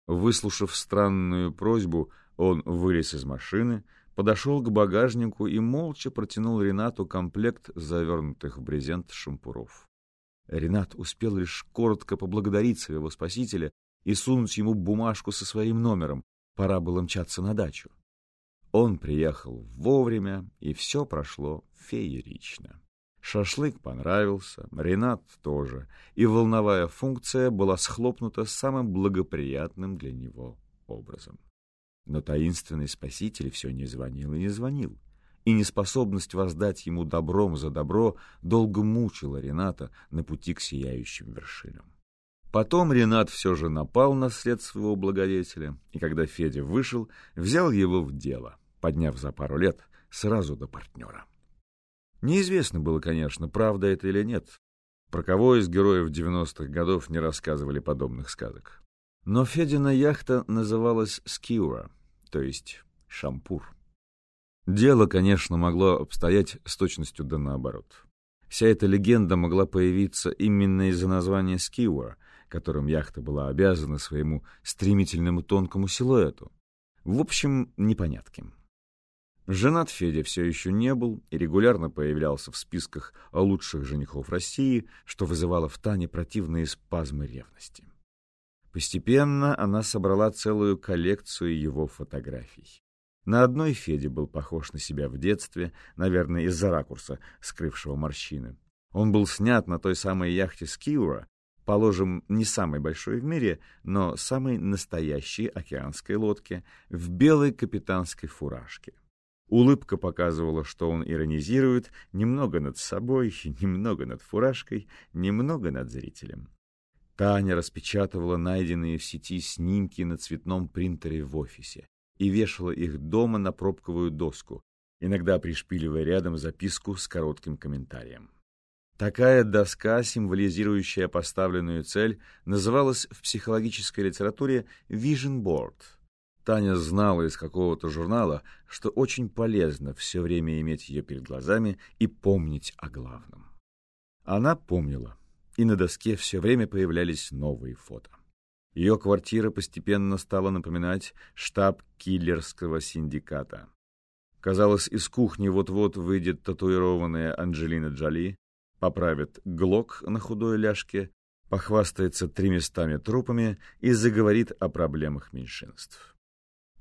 Выслушав странную просьбу, он вылез из машины, подошел к багажнику и молча протянул Ренату комплект завернутых в брезент шампуров. Ренат успел лишь коротко поблагодарить своего спасителя и сунуть ему бумажку со своим номером. Пора было мчаться на дачу. Он приехал вовремя, и все прошло феерично. Шашлык понравился, Ренат тоже, и волновая функция была схлопнута самым благоприятным для него образом. Но таинственный спаситель все не звонил и не звонил, и неспособность воздать ему добром за добро долго мучила Рената на пути к сияющим вершинам. Потом Ренат все же напал на след своего благодетеля, и когда Федя вышел, взял его в дело, подняв за пару лет сразу до партнера. Неизвестно было, конечно, правда это или нет. Про кого из героев 90-х годов не рассказывали подобных сказок. Но Федина яхта называлась «Скиура», то есть «Шампур». Дело, конечно, могло обстоять с точностью да наоборот. Вся эта легенда могла появиться именно из-за названия «Скиура», которым яхта была обязана своему стремительному тонкому силуэту. В общем, непонятким. Женат Федя все еще не был и регулярно появлялся в списках лучших женихов России, что вызывало в Тане противные спазмы ревности. Постепенно она собрала целую коллекцию его фотографий. На одной Федя был похож на себя в детстве, наверное, из-за ракурса, скрывшего морщины. Он был снят на той самой яхте Скиура, положим, не самой большой в мире, но самой настоящей океанской лодке, в белой капитанской фуражке. Улыбка показывала, что он иронизирует немного над собой, [LAUGHS] немного над фуражкой, немного над зрителем. Таня распечатывала найденные в сети снимки на цветном принтере в офисе и вешала их дома на пробковую доску, иногда пришпиливая рядом записку с коротким комментарием. Такая доска, символизирующая поставленную цель, называлась в психологической литературе «vision board», Таня знала из какого-то журнала, что очень полезно все время иметь ее перед глазами и помнить о главном. Она помнила, и на доске все время появлялись новые фото. Ее квартира постепенно стала напоминать штаб киллерского синдиката. Казалось, из кухни вот-вот выйдет татуированная Анджелина Джоли, поправит глок на худой ляжке, похвастается тремястами трупами и заговорит о проблемах меньшинств.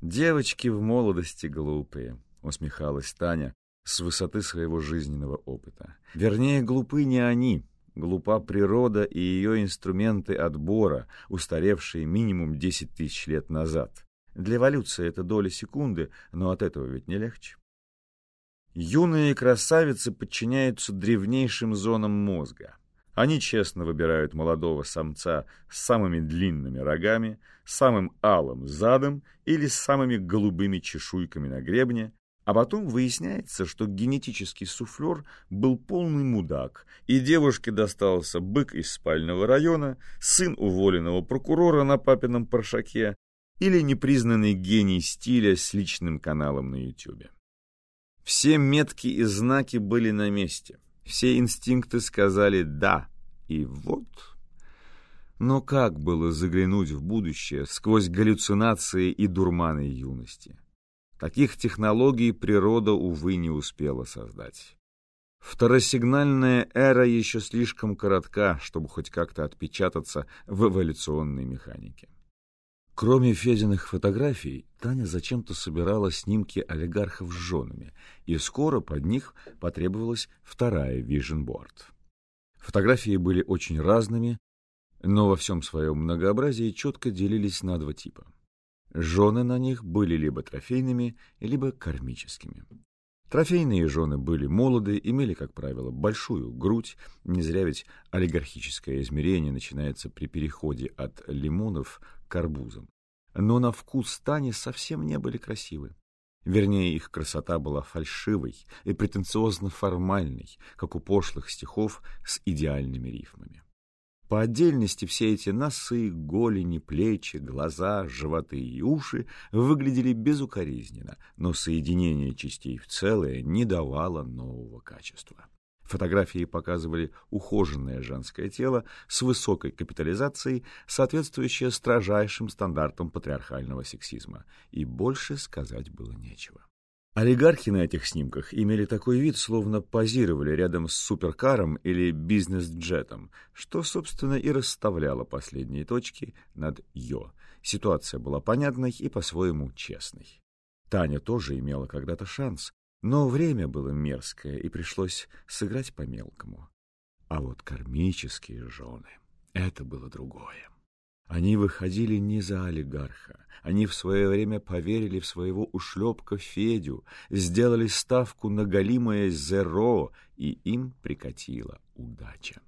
«Девочки в молодости глупые», — усмехалась Таня с высоты своего жизненного опыта. «Вернее, глупы не они, глупа природа и ее инструменты отбора, устаревшие минимум 10 тысяч лет назад. Для эволюции это доля секунды, но от этого ведь не легче». Юные красавицы подчиняются древнейшим зонам мозга — они честно выбирают молодого самца с самыми длинными рогами, самым алым задом или с самыми голубыми чешуйками на гребне, а потом выясняется, что генетический суфлер был полный мудак, и девушке достался бык из спального района, сын уволенного прокурора на папином паршаке или непризнанный гений стиля с личным каналом на Ютубе. Все метки и знаки были на месте. Все инстинкты сказали «да». И вот... Но как было заглянуть в будущее сквозь галлюцинации и дурманы юности? Таких технологий природа, увы, не успела создать. Второсигнальная эра еще слишком коротка, чтобы хоть как-то отпечататься в эволюционной механике. Кроме Фединых фотографий, Таня зачем-то собирала снимки олигархов с женами, и скоро под них потребовалась вторая Vision Board. Фотографии были очень разными, но во всем своем многообразии четко делились на два типа. Жены на них были либо трофейными, либо кармическими. Трофейные жены были молоды, имели, как правило, большую грудь, не зря ведь олигархическое измерение начинается при переходе от лимонов к арбузам. Но на вкус Тани совсем не были красивы. Вернее, их красота была фальшивой и претенциозно формальной, как у пошлых стихов с идеальными рифмами. По отдельности все эти носы, голени, плечи, глаза, животы и уши выглядели безукоризненно, но соединение частей в целое не давало нового качества. Фотографии показывали ухоженное женское тело с высокой капитализацией, соответствующее строжайшим стандартам патриархального сексизма, и больше сказать было нечего. Олигархи на этих снимках имели такой вид, словно позировали рядом с суперкаром или бизнес-джетом, что, собственно, и расставляло последние точки над «ё». Ситуация была понятной и по-своему честной. Таня тоже имела когда-то шанс, но время было мерзкое, и пришлось сыграть по-мелкому. А вот кармические жены — это было другое. Они выходили не за олигарха. Они в свое время поверили в своего ушлепка Федю, сделали ставку на голимое зеро, и им прикатила удача.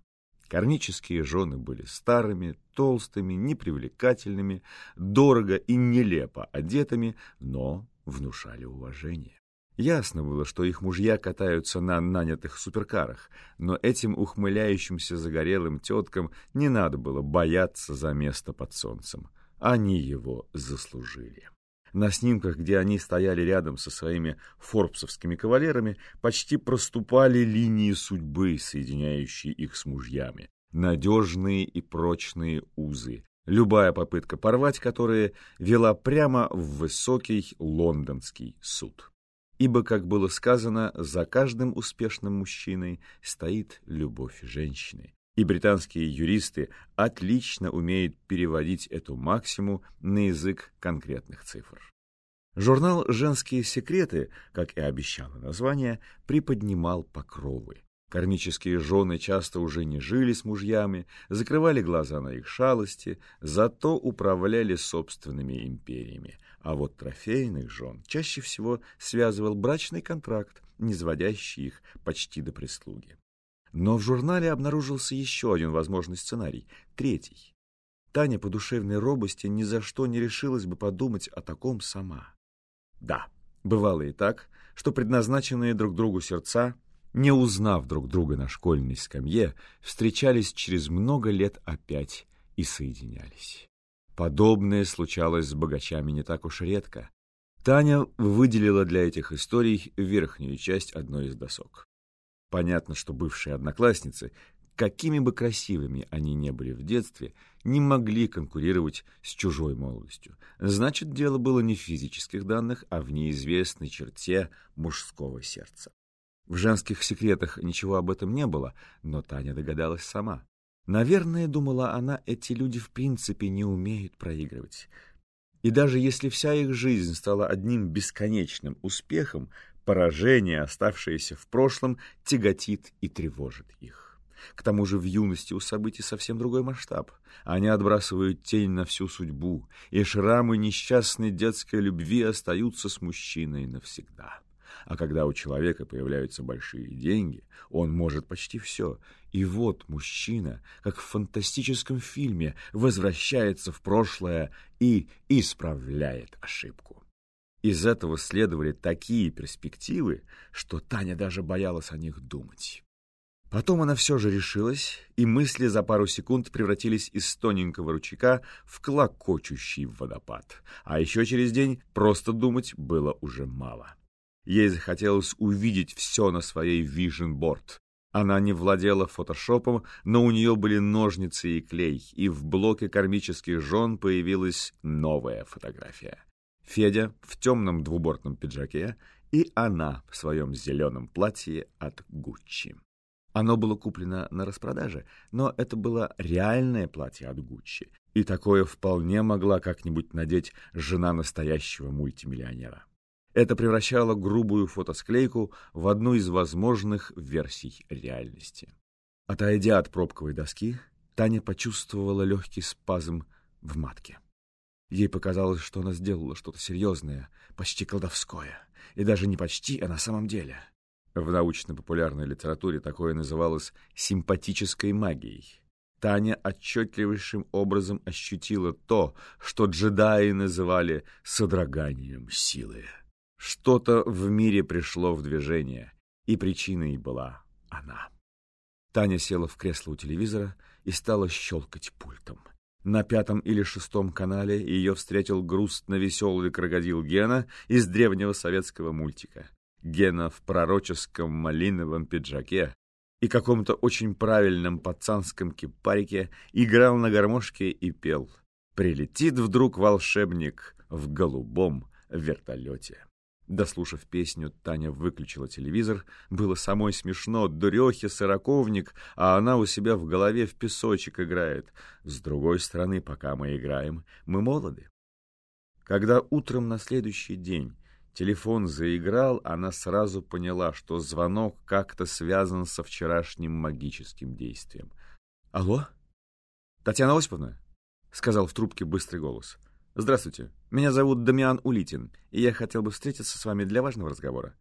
Кармические жены были старыми, толстыми, непривлекательными, дорого и нелепо одетыми, но внушали уважение. Ясно было, что их мужья катаются на нанятых суперкарах, но этим ухмыляющимся загорелым теткам не надо было бояться за место под солнцем. Они его заслужили. На снимках, где они стояли рядом со своими форбсовскими кавалерами, почти проступали линии судьбы, соединяющие их с мужьями. Надежные и прочные узы, любая попытка порвать которые вела прямо в высокий лондонский суд. Ибо, как было сказано, за каждым успешным мужчиной стоит любовь женщины. И британские юристы отлично умеют переводить эту максиму на язык конкретных цифр. Журнал «Женские секреты», как и обещало название, приподнимал покровы. Кармические жены часто уже не жили с мужьями, закрывали глаза на их шалости, зато управляли собственными империями, а вот трофейных жен чаще всего связывал брачный контракт, не сводящий их почти до прислуги. Но в журнале обнаружился еще один возможный сценарий, третий. Таня по душевной робости ни за что не решилась бы подумать о таком сама. Да, бывало и так, что предназначенные друг другу сердца, не узнав друг друга на школьной скамье, встречались через много лет опять и соединялись. Подобное случалось с богачами не так уж редко. Таня выделила для этих историй верхнюю часть одной из досок. Понятно, что бывшие одноклассницы, какими бы красивыми они не были в детстве, не могли конкурировать с чужой молодостью. Значит, дело было не в физических данных, а в неизвестной черте мужского сердца. В женских секретах ничего об этом не было, но Таня догадалась сама. Наверное, думала она, эти люди в принципе не умеют проигрывать. И даже если вся их жизнь стала одним бесконечным успехом, поражение, оставшееся в прошлом, тяготит и тревожит их. К тому же в юности у событий совсем другой масштаб. Они отбрасывают тень на всю судьбу, и шрамы несчастной детской любви остаются с мужчиной навсегда. А когда у человека появляются большие деньги, он может почти все. И вот мужчина, как в фантастическом фильме, возвращается в прошлое и исправляет ошибку. Из этого следовали такие перспективы, что Таня даже боялась о них думать. Потом она все же решилась, и мысли за пару секунд превратились из тоненького ручейка в клокочущий водопад. А еще через день просто думать было уже мало. Ей захотелось увидеть все на своей Vision Board. Она не владела фотошопом, но у нее были ножницы и клей, и в блоке кармических жен появилась новая фотография. Федя в темном двубортном пиджаке и она в своем зеленом платье от Гуччи. Оно было куплено на распродаже, но это было реальное платье от Гуччи, и такое вполне могла как-нибудь надеть жена настоящего мультимиллионера. Это превращало грубую фотосклейку в одну из возможных версий реальности. Отойдя от пробковой доски, Таня почувствовала легкий спазм в матке. Ей показалось, что она сделала что-то серьезное, почти колдовское. И даже не почти, а на самом деле. В научно-популярной литературе такое называлось симпатической магией. Таня отчетливейшим образом ощутила то, что джедаи называли содроганием силы. Что-то в мире пришло в движение, и причиной была она. Таня села в кресло у телевизора и стала щелкать пультом. На пятом или шестом канале ее встретил грустно-веселый крокодил Гена из древнего советского мультика. Гена в пророческом малиновом пиджаке и каком-то очень правильном пацанском кипарике играл на гармошке и пел «Прилетит вдруг волшебник в голубом вертолете». Дослушав песню, Таня выключила телевизор. Было самой смешно. Дурехи, сороковник, а она у себя в голове в песочек играет. С другой стороны, пока мы играем, мы молоды. Когда утром на следующий день телефон заиграл, она сразу поняла, что звонок как-то связан со вчерашним магическим действием. «Алло? Татьяна Осиповна?» — сказал в трубке быстрый голос. «Здравствуйте. Меня зовут Дамиан Улитин, и я хотел бы встретиться с вами для важного разговора».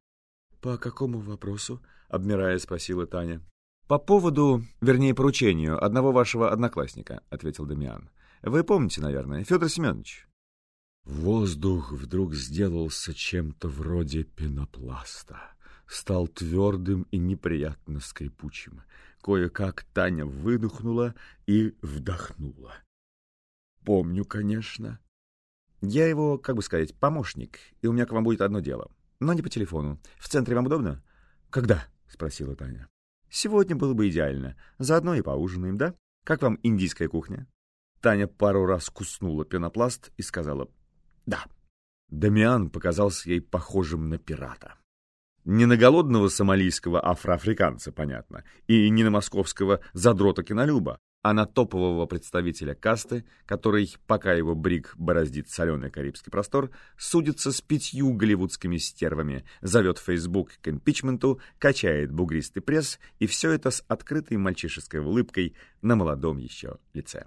«По какому вопросу?» — обмирая спросила Таня. «По поводу, вернее, поручению одного вашего одноклассника», — ответил Дамиан. «Вы помните, наверное, Федор Семенович?» Воздух вдруг сделался чем-то вроде пенопласта. Стал твердым и неприятно скрипучим. Кое-как Таня выдохнула и вдохнула. «Помню, конечно», я его, как бы сказать, помощник, и у меня к вам будет одно дело. Но не по телефону. В центре вам удобно? Когда? — спросила Таня. Сегодня было бы идеально. Заодно и поужинаем, да? Как вам индийская кухня? Таня пару раз куснула пенопласт и сказала «да». Дамиан показался ей похожим на пирата. Не на голодного сомалийского афроафриканца, понятно, и не на московского задрота-кинолюба, а на топового представителя касты, который, пока его бриг бороздит соленый карибский простор, судится с пятью голливудскими стервами, зовет Facebook к импичменту, качает бугристый пресс, и все это с открытой мальчишеской улыбкой на молодом еще лице.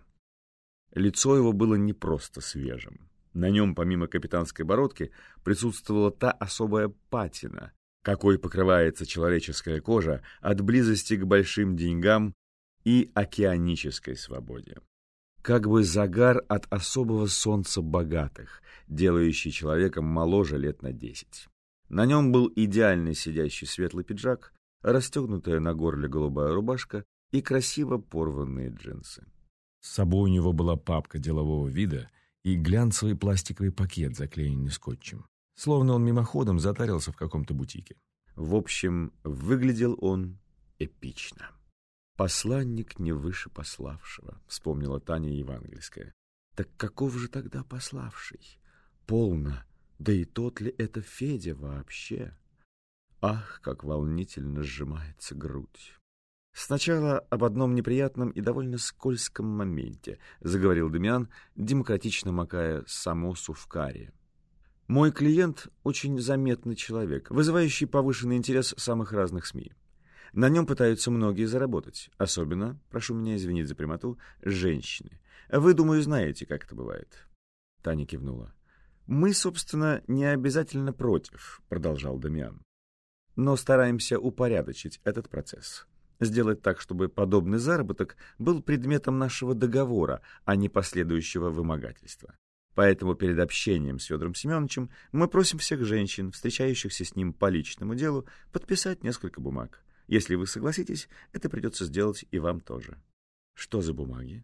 Лицо его было не просто свежим. На нем, помимо капитанской бородки, присутствовала та особая патина, какой покрывается человеческая кожа от близости к большим деньгам и океанической свободе. Как бы загар от особого солнца богатых, делающий человека моложе лет на десять. На нем был идеальный сидящий светлый пиджак, расстегнутая на горле голубая рубашка и красиво порванные джинсы. С собой у него была папка делового вида и глянцевый пластиковый пакет, заклеенный скотчем. Словно он мимоходом затарился в каком-то бутике. В общем, выглядел он эпично. «Посланник не выше пославшего», — вспомнила Таня Евангельская. «Так каков же тогда пославший? Полно. Да и тот ли это Федя вообще?» Ах, как волнительно сжимается грудь. «Сначала об одном неприятном и довольно скользком моменте», — заговорил Демьян, демократично макая самосу в каре. «Мой клиент — очень заметный человек, вызывающий повышенный интерес самых разных СМИ. На нем пытаются многие заработать. Особенно, прошу меня извинить за прямоту, женщины. Вы, думаю, знаете, как это бывает. Таня кивнула. «Мы, собственно, не обязательно против», — продолжал Дамиан. «Но стараемся упорядочить этот процесс. Сделать так, чтобы подобный заработок был предметом нашего договора, а не последующего вымогательства. Поэтому перед общением с Федором Семеновичем мы просим всех женщин, встречающихся с ним по личному делу, подписать несколько бумаг. Если вы согласитесь, это придется сделать и вам тоже. Что за бумаги?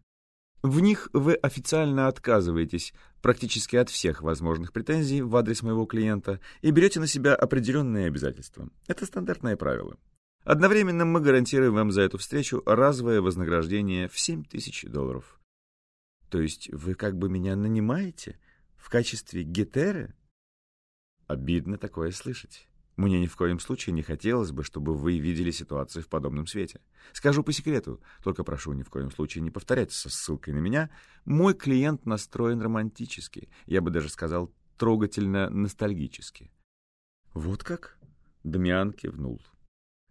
В них вы официально отказываетесь практически от всех возможных претензий в адрес моего клиента и берете на себя определенные обязательства. Это стандартное правило. Одновременно мы гарантируем вам за эту встречу разовое вознаграждение в 7 тысяч долларов. То есть вы как бы меня нанимаете в качестве гетеры? Обидно такое слышать. Мне ни в коем случае не хотелось бы, чтобы вы видели ситуацию в подобном свете. Скажу по секрету, только прошу ни в коем случае не повторять со ссылкой на меня. Мой клиент настроен романтически, я бы даже сказал, трогательно ностальгически. Вот как? Дамиан кивнул.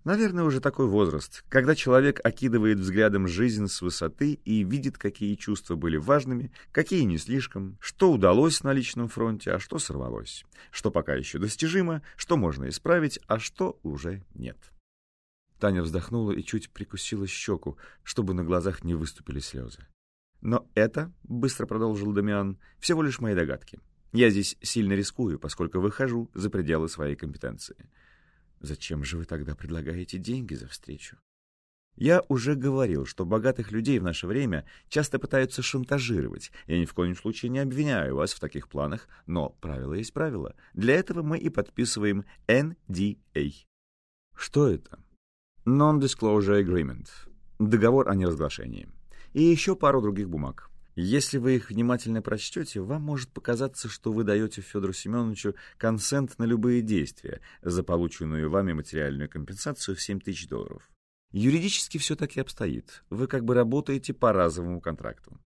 Наверное, уже такой возраст, когда человек окидывает взглядом жизнь с высоты и видит, какие чувства были важными, какие не слишком, что удалось на личном фронте, а что сорвалось, что пока еще достижимо, что можно исправить, а что уже нет. Таня вздохнула и чуть прикусила щеку, чтобы на глазах не выступили слезы. «Но это, — быстро продолжил Дамиан, — всего лишь мои догадки. Я здесь сильно рискую, поскольку выхожу за пределы своей компетенции. Зачем же вы тогда предлагаете деньги за встречу? Я уже говорил, что богатых людей в наше время часто пытаются шантажировать. Я ни в коем случае не обвиняю вас в таких планах, но правило есть правило. Для этого мы и подписываем NDA. Что это? Non-Disclosure Agreement. Договор о неразглашении. И еще пару других бумаг. Если вы их внимательно прочтете, вам может показаться, что вы даете Федору Семеновичу консент на любые действия за полученную вами материальную компенсацию в 7 тысяч долларов. Юридически все так и обстоит. Вы как бы работаете по разовому контракту.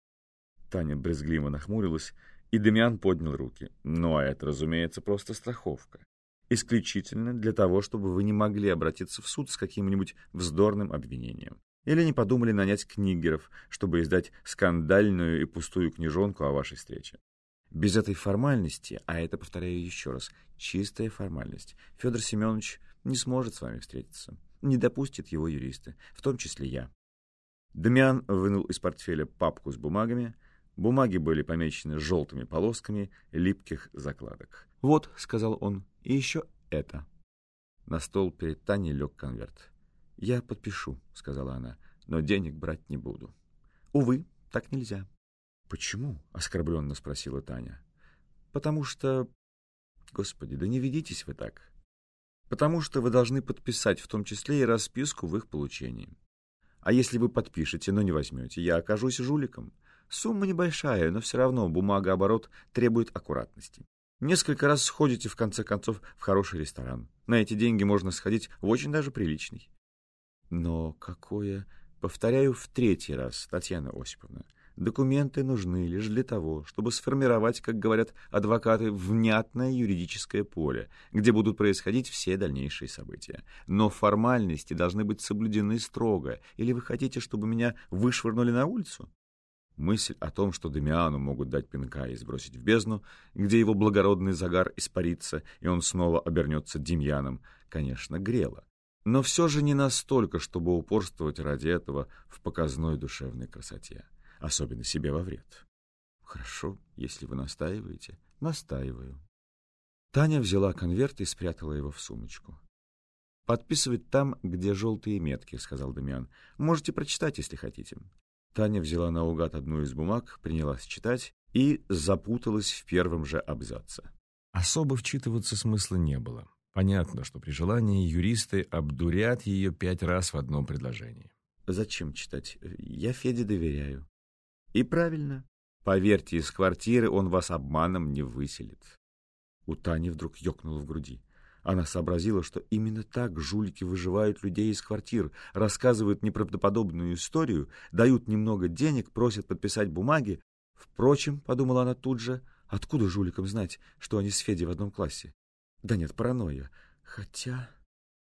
Таня брезгливо нахмурилась, и Демиан поднял руки. Ну, а это, разумеется, просто страховка. Исключительно для того, чтобы вы не могли обратиться в суд с каким-нибудь вздорным обвинением. Или не подумали нанять книгеров, чтобы издать скандальную и пустую книжонку о вашей встрече. Без этой формальности, а это, повторяю еще раз, чистая формальность, Федор Семенович не сможет с вами встретиться. Не допустит его юристы, в том числе я. Дамиан вынул из портфеля папку с бумагами. Бумаги были помечены желтыми полосками липких закладок. «Вот», — сказал он, — «и еще это». На стол перед Таней лег конверт. «Я подпишу», — сказала она, — «но денег брать не буду». «Увы, так нельзя». «Почему?» — оскорбленно спросила Таня. «Потому что...» «Господи, да не ведитесь вы так. Потому что вы должны подписать в том числе и расписку в их получении. А если вы подпишете, но не возьмете, я окажусь жуликом. Сумма небольшая, но все равно бумагооборот требует аккуратности. Несколько раз сходите, в конце концов, в хороший ресторан. На эти деньги можно сходить в очень даже приличный. Но какое... Повторяю в третий раз, Татьяна Осиповна, документы нужны лишь для того, чтобы сформировать, как говорят адвокаты, внятное юридическое поле, где будут происходить все дальнейшие события. Но формальности должны быть соблюдены строго. Или вы хотите, чтобы меня вышвырнули на улицу? Мысль о том, что Демиану могут дать пинка и сбросить в бездну, где его благородный загар испарится, и он снова обернется Демьяном, конечно, грела но все же не настолько, чтобы упорствовать ради этого в показной душевной красоте, особенно себе во вред. Хорошо, если вы настаиваете, настаиваю. Таня взяла конверт и спрятала его в сумочку. «Подписывать там, где желтые метки», — сказал Дамиан. «Можете прочитать, если хотите». Таня взяла наугад одну из бумаг, принялась читать и запуталась в первом же абзаце. Особо вчитываться смысла не было. Понятно, что при желании юристы обдурят ее пять раз в одном предложении. Зачем читать? Я Феде доверяю. И правильно. Поверьте, из квартиры он вас обманом не выселит. У Тани вдруг ёкнуло в груди. Она сообразила, что именно так жулики выживают людей из квартир, рассказывают неправдоподобную историю, дают немного денег, просят подписать бумаги. Впрочем, подумала она тут же, откуда жуликам знать, что они с Федей в одном классе? Да нет, паранойя. Хотя...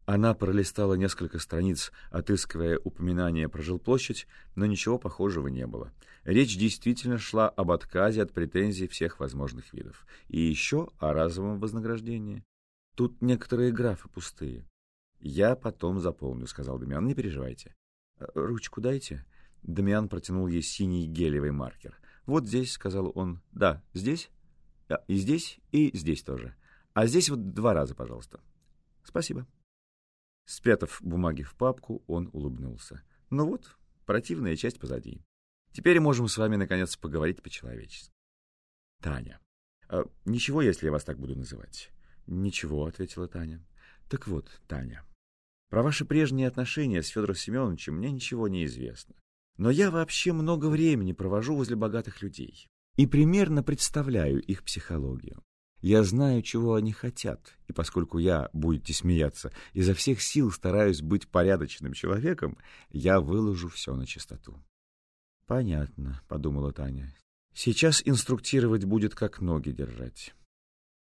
Она пролистала несколько страниц, отыскивая упоминание про жилплощадь, но ничего похожего не было. Речь действительно шла об отказе от претензий всех возможных видов. И еще о разовом вознаграждении. Тут некоторые графы пустые. «Я потом заполню», — сказал Дамиан. «Не переживайте». «Ручку дайте». Дамиан протянул ей синий гелевый маркер. «Вот здесь», — сказал он. «Да, здесь?» «И здесь, и здесь тоже». А здесь вот два раза, пожалуйста. Спасибо. Спрятав бумаги в папку, он улыбнулся. Ну вот, противная часть позади. Теперь можем с вами, наконец, поговорить по-человечески. Таня. А, ничего, если я вас так буду называть? Ничего, ответила Таня. Так вот, Таня, про ваши прежние отношения с Федором Семеновичем мне ничего не известно. Но я вообще много времени провожу возле богатых людей и примерно представляю их психологию. Я знаю, чего они хотят, и поскольку я, будете смеяться, изо всех сил стараюсь быть порядочным человеком, я выложу все на чистоту. «Понятно», — подумала Таня. «Сейчас инструктировать будет, как ноги держать».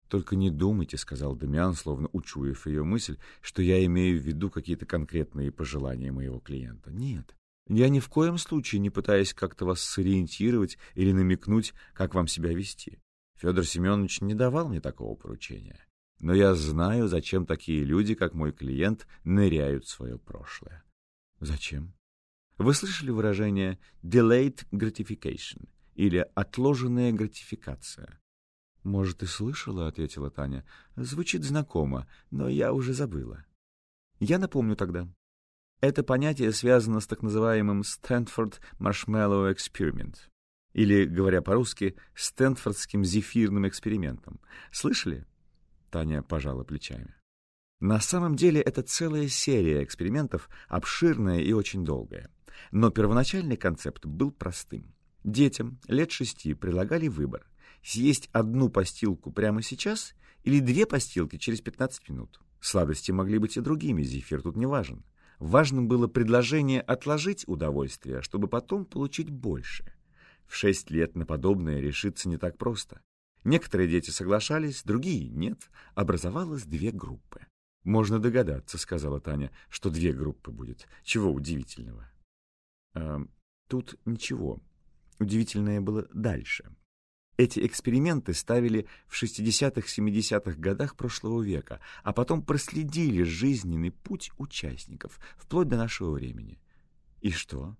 «Только не думайте», — сказал Дамиан, словно учуяв ее мысль, что я имею в виду какие-то конкретные пожелания моего клиента. «Нет, я ни в коем случае не пытаюсь как-то вас сориентировать или намекнуть, как вам себя вести. Федор Семенович не давал мне такого поручения. Но я знаю, зачем такие люди, как мой клиент, ныряют в свое прошлое. Зачем? Вы слышали выражение «delayed gratification» или «отложенная гратификация»? «Может, и слышала», — ответила Таня. «Звучит знакомо, но я уже забыла». «Я напомню тогда. Это понятие связано с так называемым Stanford Marshmallow Experiment или, говоря по-русски, Стэнфордским зефирным экспериментом. Слышали? Таня пожала плечами. На самом деле это целая серия экспериментов, обширная и очень долгая. Но первоначальный концепт был простым. Детям лет шести предлагали выбор – съесть одну постилку прямо сейчас или две постилки через 15 минут. Сладости могли быть и другими, зефир тут не важен. Важным было предложение отложить удовольствие, чтобы потом получить больше – в шесть лет на подобное решиться не так просто. Некоторые дети соглашались, другие — нет. Образовалось две группы. «Можно догадаться», — сказала Таня, — «что две группы будет. Чего удивительного?» э, «Тут ничего. Удивительное было дальше. Эти эксперименты ставили в 60-70-х годах прошлого века, а потом проследили жизненный путь участников, вплоть до нашего времени. И что?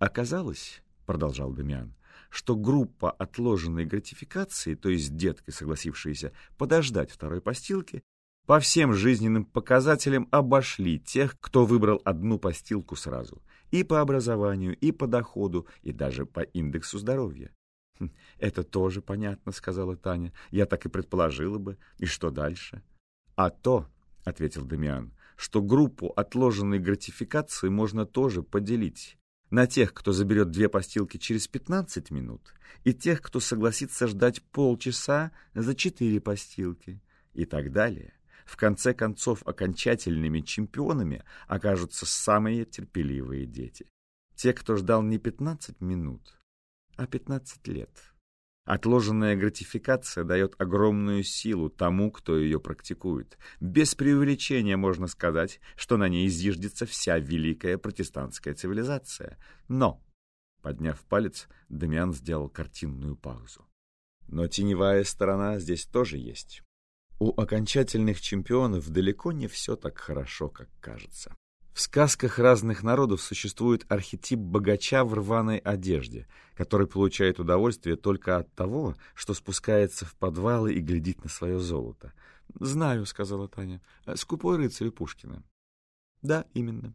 Оказалось, — продолжал Дамиан, что группа отложенной гратификации, то есть детки, согласившиеся подождать второй постилки, по всем жизненным показателям обошли тех, кто выбрал одну постилку сразу, и по образованию, и по доходу, и даже по индексу здоровья. «Хм, «Это тоже понятно», — сказала Таня. «Я так и предположила бы. И что дальше?» «А то», — ответил Дамиан, — «что группу отложенной гратификации можно тоже поделить на тех, кто заберет две постилки через 15 минут, и тех, кто согласится ждать полчаса за четыре постилки, и так далее. В конце концов, окончательными чемпионами окажутся самые терпеливые дети. Те, кто ждал не 15 минут, а 15 лет. Отложенная гратификация дает огромную силу тому, кто ее практикует. Без преувеличения можно сказать, что на ней зиждется вся великая протестантская цивилизация. Но, подняв палец, Дамиан сделал картинную паузу. Но теневая сторона здесь тоже есть. У окончательных чемпионов далеко не все так хорошо, как кажется. В сказках разных народов существует архетип богача в рваной одежде, который получает удовольствие только от того, что спускается в подвалы и глядит на свое золото. «Знаю», — сказала Таня, — «скупой рыцарь Пушкина». «Да, именно.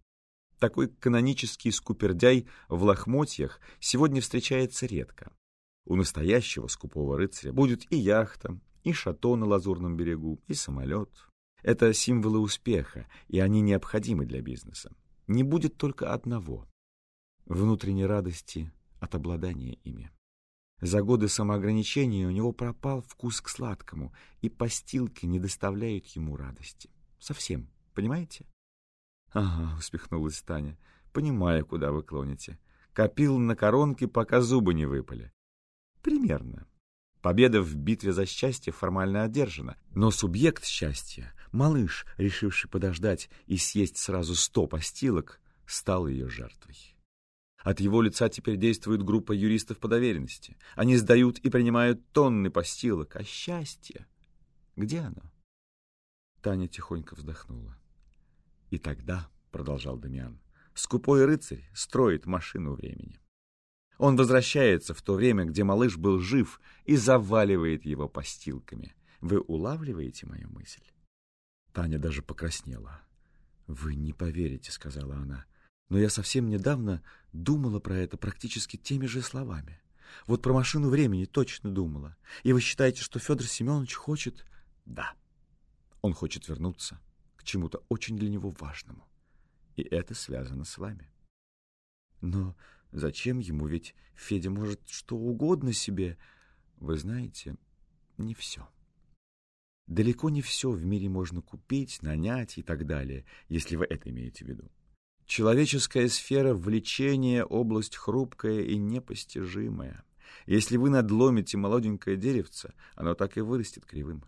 Такой канонический скупердяй в лохмотьях сегодня встречается редко. У настоящего скупого рыцаря будет и яхта, и шато на Лазурном берегу, и самолет, это символы успеха, и они необходимы для бизнеса. Не будет только одного — внутренней радости от обладания ими. За годы самоограничения у него пропал вкус к сладкому, и постилки не доставляют ему радости. Совсем, понимаете? — Ага, — успехнулась Таня, — понимаю, куда вы клоните. Копил на коронке, пока зубы не выпали. — Примерно. Победа в битве за счастье формально одержана, но субъект счастья, малыш, решивший подождать и съесть сразу сто постилок, стал ее жертвой. От его лица теперь действует группа юристов по доверенности. Они сдают и принимают тонны постилок. А счастье? Где оно? Таня тихонько вздохнула. И тогда, — продолжал Дамиан, — скупой рыцарь строит машину времени. Он возвращается в то время, где малыш был жив, и заваливает его постилками. Вы улавливаете мою мысль? Таня даже покраснела. «Вы не поверите», — сказала она. «Но я совсем недавно думала про это практически теми же словами. Вот про машину времени точно думала. И вы считаете, что Федор Семенович хочет...» «Да, он хочет вернуться к чему-то очень для него важному. И это связано с вами». «Но Зачем ему? Ведь Федя может что угодно себе. Вы знаете, не все. Далеко не все в мире можно купить, нанять и так далее, если вы это имеете в виду. Человеческая сфера влечения — область хрупкая и непостижимая. Если вы надломите молоденькое деревце, оно так и вырастет кривым.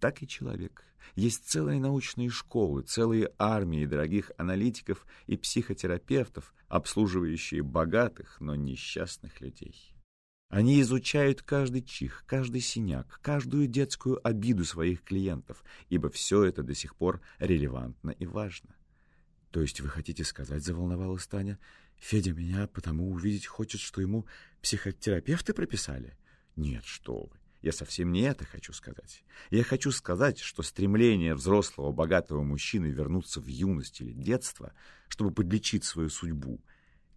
Так и человек. Есть целые научные школы, целые армии дорогих аналитиков и психотерапевтов, обслуживающие богатых, но несчастных людей. Они изучают каждый чих, каждый синяк, каждую детскую обиду своих клиентов, ибо все это до сих пор релевантно и важно. То есть вы хотите сказать, заволновалась Таня, Федя меня потому увидеть хочет, что ему психотерапевты прописали? Нет, что вы. Я совсем не это хочу сказать. Я хочу сказать, что стремление взрослого богатого мужчины вернуться в юность или детство, чтобы подлечить свою судьбу,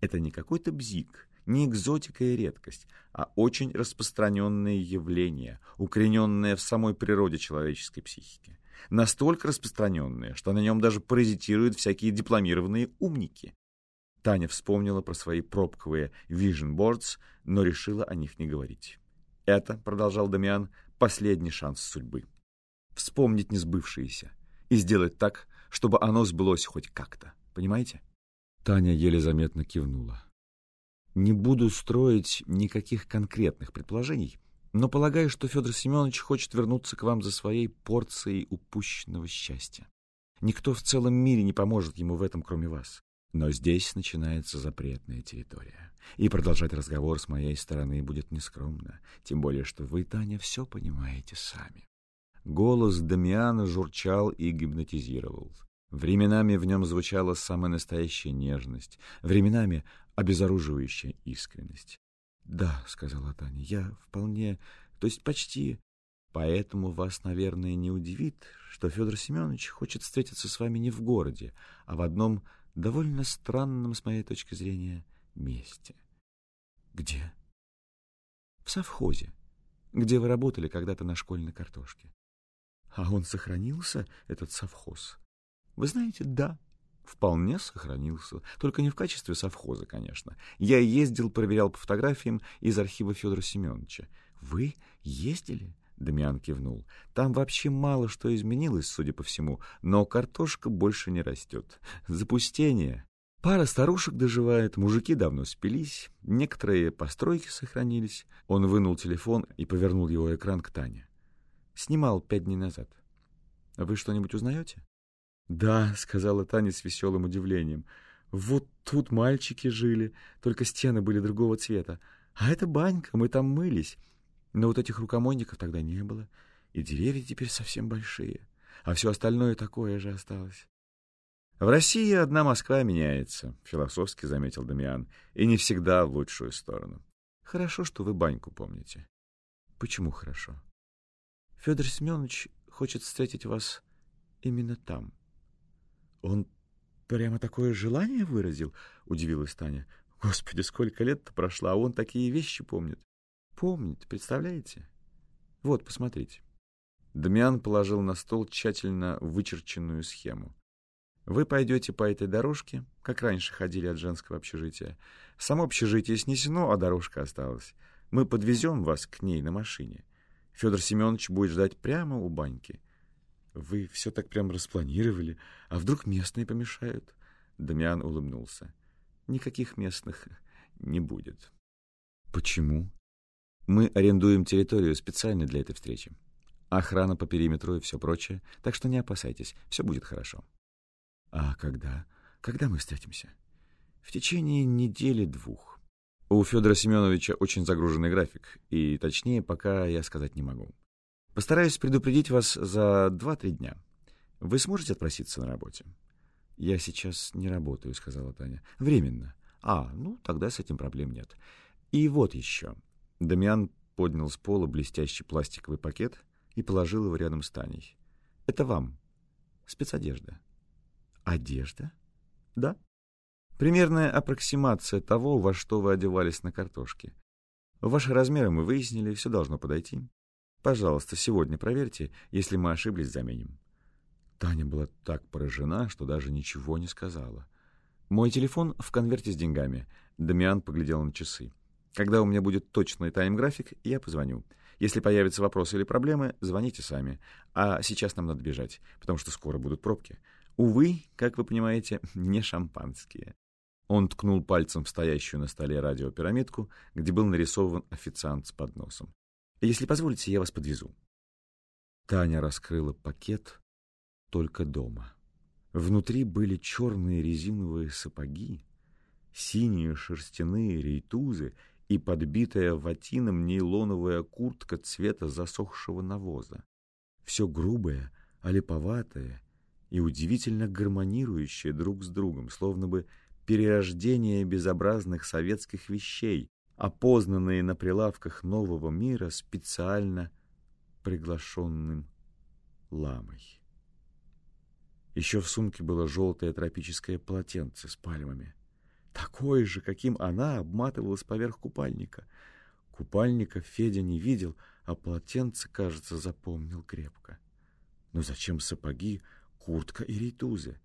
это не какой-то бзик, не экзотика и редкость, а очень распространенное явление, укорененное в самой природе человеческой психики. Настолько распространенное, что на нем даже паразитируют всякие дипломированные умники. Таня вспомнила про свои пробковые vision boards, но решила о них не говорить. Это, продолжал Дамиан, последний шанс судьбы. Вспомнить несбывшееся и сделать так, чтобы оно сбылось хоть как-то. Понимаете? Таня еле заметно кивнула. Не буду строить никаких конкретных предположений, но полагаю, что Федор Семенович хочет вернуться к вам за своей порцией упущенного счастья. Никто в целом мире не поможет ему в этом, кроме вас. Но здесь начинается запретная территория. И продолжать разговор с моей стороны будет нескромно, тем более что вы, Таня, все понимаете сами. Голос Дамиана журчал и гипнотизировал. Временами в нем звучала самая настоящая нежность, временами обезоруживающая искренность. «Да», — сказала Таня, — «я вполне, то есть почти. Поэтому вас, наверное, не удивит, что Федор Семенович хочет встретиться с вами не в городе, а в одном довольно странном, с моей точки зрения, месте. Где? В совхозе, где вы работали когда-то на школьной картошке. А он сохранился, этот совхоз? Вы знаете, да, вполне сохранился. Только не в качестве совхоза, конечно. Я ездил, проверял по фотографиям из архива Федора Семеновича. Вы ездили? Дамиан кивнул. «Там вообще мало что изменилось, судя по всему, но картошка больше не растет. Запустение. Пара старушек доживает, мужики давно спились, некоторые постройки сохранились». Он вынул телефон и повернул его экран к Тане. «Снимал пять дней назад. Вы что-нибудь узнаете?» «Да», — сказала Таня с веселым удивлением. «Вот тут мальчики жили, только стены были другого цвета. А это банька, мы там мылись». Но вот этих рукомойников тогда не было, и деревья теперь совсем большие, а все остальное такое же осталось. «В России одна Москва меняется», — философски заметил Дамиан, «и не всегда в лучшую сторону. Хорошо, что вы баньку помните». «Почему хорошо?» «Федор Семенович хочет встретить вас именно там». «Он прямо такое желание выразил?» — удивилась Таня. «Господи, сколько лет-то прошло, а он такие вещи помнит». Помнит, представляете? Вот, посмотрите. Дамиан положил на стол тщательно вычерченную схему. Вы пойдете по этой дорожке, как раньше ходили от женского общежития. Само общежитие снесено, а дорожка осталась. Мы подвезем вас к ней на машине. Федор Семенович будет ждать прямо у баньки. Вы все так прям распланировали, а вдруг местные помешают? Дамиан улыбнулся. Никаких местных [LAUGHS] не будет. Почему? Мы арендуем территорию специально для этой встречи. Охрана по периметру и все прочее, так что не опасайтесь, все будет хорошо. А когда? Когда мы встретимся? В течение недели-двух. У Федора Семеновича очень загруженный график, и точнее пока я сказать не могу. Постараюсь предупредить вас за два-три дня. Вы сможете отпроситься на работе? Я сейчас не работаю, сказала Таня. Временно. А, ну, тогда с этим проблем нет. И вот еще. Дамиан поднял с пола блестящий пластиковый пакет и положил его рядом с Таней. «Это вам. Спецодежда». «Одежда?» «Да. Примерная аппроксимация того, во что вы одевались на картошке. Ваши размеры мы выяснили, все должно подойти. Пожалуйста, сегодня проверьте, если мы ошиблись, заменим». Таня была так поражена, что даже ничего не сказала. «Мой телефон в конверте с деньгами». Дамиан поглядел на часы. Когда у меня будет точный тайм-график, я позвоню. Если появятся вопросы или проблемы, звоните сами. А сейчас нам надо бежать, потому что скоро будут пробки. Увы, как вы понимаете, [LAUGHS] не шампанские. Он ткнул пальцем в стоящую на столе радиопирамидку, где был нарисован официант с подносом. «Если позволите, я вас подвезу». Таня раскрыла пакет только дома. Внутри были черные резиновые сапоги, синие шерстяные рейтузы и подбитая ватином нейлоновая куртка цвета засохшего навоза. Все грубое, олиповатое и удивительно гармонирующее друг с другом, словно бы перерождение безобразных советских вещей, опознанные на прилавках нового мира специально приглашенным ламой. Еще в сумке было желтое тропическое полотенце с пальмами. Такое же, каким она обматывалась поверх купальника. Купальника Федя не видел, а полотенце, кажется, запомнил крепко. Но зачем сапоги, куртка и рейтузы?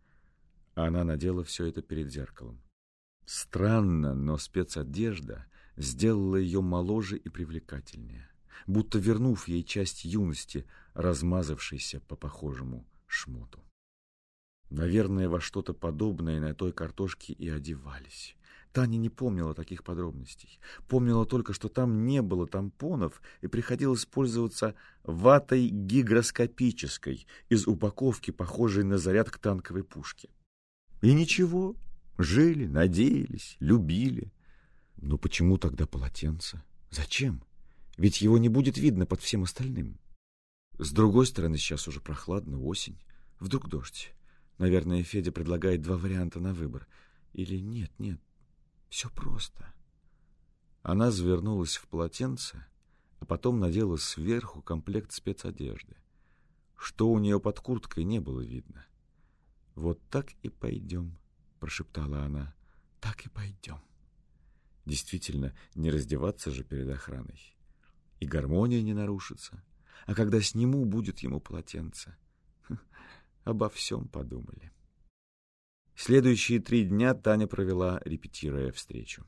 Она надела все это перед зеркалом. Странно, но спецодежда сделала ее моложе и привлекательнее, будто вернув ей часть юности, размазавшейся по похожему шмоту. Наверное, во что-то подобное на той картошке и одевались. Таня не помнила таких подробностей. Помнила только, что там не было тампонов и приходилось пользоваться ватой гигроскопической из упаковки, похожей на заряд к танковой пушке. И ничего, жили, надеялись, любили. Но почему тогда полотенце? Зачем? Ведь его не будет видно под всем остальным. С другой стороны, сейчас уже прохладно, осень. Вдруг дождь. Наверное, Федя предлагает два варианта на выбор. Или нет, нет, все просто. Она завернулась в полотенце, а потом надела сверху комплект спецодежды. Что у нее под курткой, не было видно. «Вот так и пойдем», — прошептала она. «Так и пойдем». Действительно, не раздеваться же перед охраной. И гармония не нарушится. А когда сниму, будет ему полотенце обо всем подумали. Следующие три дня Таня провела, репетируя встречу.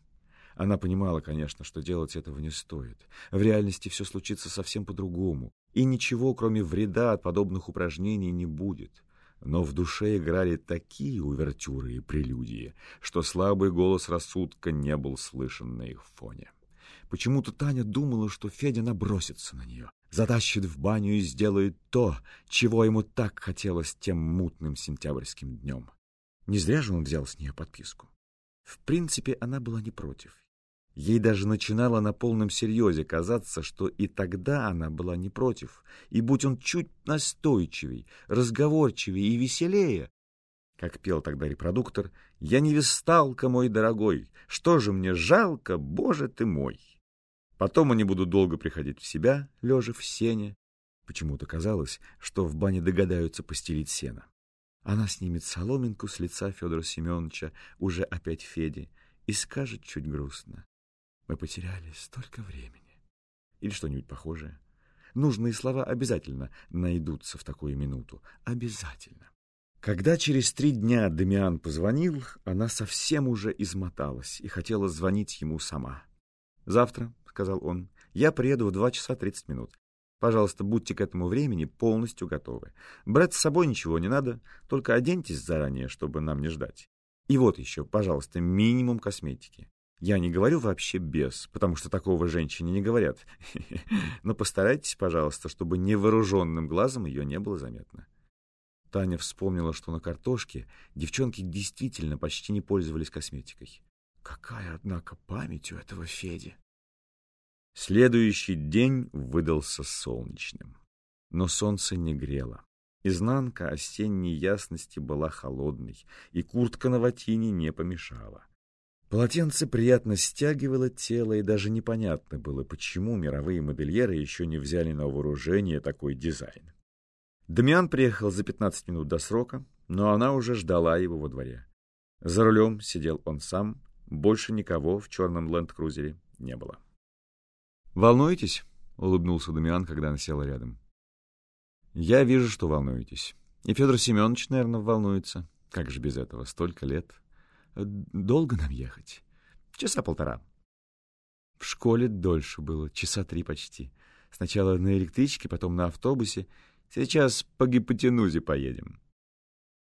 Она понимала, конечно, что делать этого не стоит. В реальности все случится совсем по-другому, и ничего, кроме вреда от подобных упражнений, не будет. Но в душе играли такие увертюры и прелюдии, что слабый голос рассудка не был слышен на их фоне. Почему-то Таня думала, что Федя набросится на нее, затащит в баню и сделает то, чего ему так хотелось тем мутным сентябрьским днем. Не зря же он взял с нее подписку. В принципе, она была не против. Ей даже начинало на полном серьезе казаться, что и тогда она была не против, и будь он чуть настойчивей, разговорчивее и веселее, как пел тогда репродуктор, «Я не весталка, мой дорогой, что же мне жалко, боже ты мой!» Потом они будут долго приходить в себя, лежа в сене. Почему-то казалось, что в бане догадаются постелить сено. Она снимет соломинку с лица Федора Семеновича, уже опять Феди, и скажет чуть грустно. Мы потеряли столько времени. Или что-нибудь похожее. Нужные слова обязательно найдутся в такую минуту. Обязательно. Когда через три дня Дамиан позвонил, она совсем уже измоталась и хотела звонить ему сама. «Завтра», — сказал он, — «я приеду в два часа тридцать минут. Пожалуйста, будьте к этому времени полностью готовы. Брать с собой ничего не надо, только оденьтесь заранее, чтобы нам не ждать. И вот еще, пожалуйста, минимум косметики. Я не говорю вообще без, потому что такого женщине не говорят. [LAUGHS] Но постарайтесь, пожалуйста, чтобы невооруженным глазом ее не было заметно. Таня вспомнила, что на картошке девчонки действительно почти не пользовались косметикой. Какая, однако, память у этого Феди. Следующий день выдался солнечным. Но солнце не грело. Изнанка осенней ясности была холодной, и куртка на ватине не помешала. Полотенце приятно стягивало тело, и даже непонятно было, почему мировые модельеры еще не взяли на вооружение такой дизайн. Дамиан приехал за 15 минут до срока, но она уже ждала его во дворе. За рулем сидел он сам, больше никого в черном ленд-крузере не было. «Волнуетесь?» — улыбнулся Дамиан, когда она села рядом. «Я вижу, что волнуетесь. И Федор Семенович, наверное, волнуется. Как же без этого? Столько лет. Долго нам ехать? Часа полтора». В школе дольше было, часа три почти. Сначала на электричке, потом на автобусе. Сейчас по гипотенузе поедем».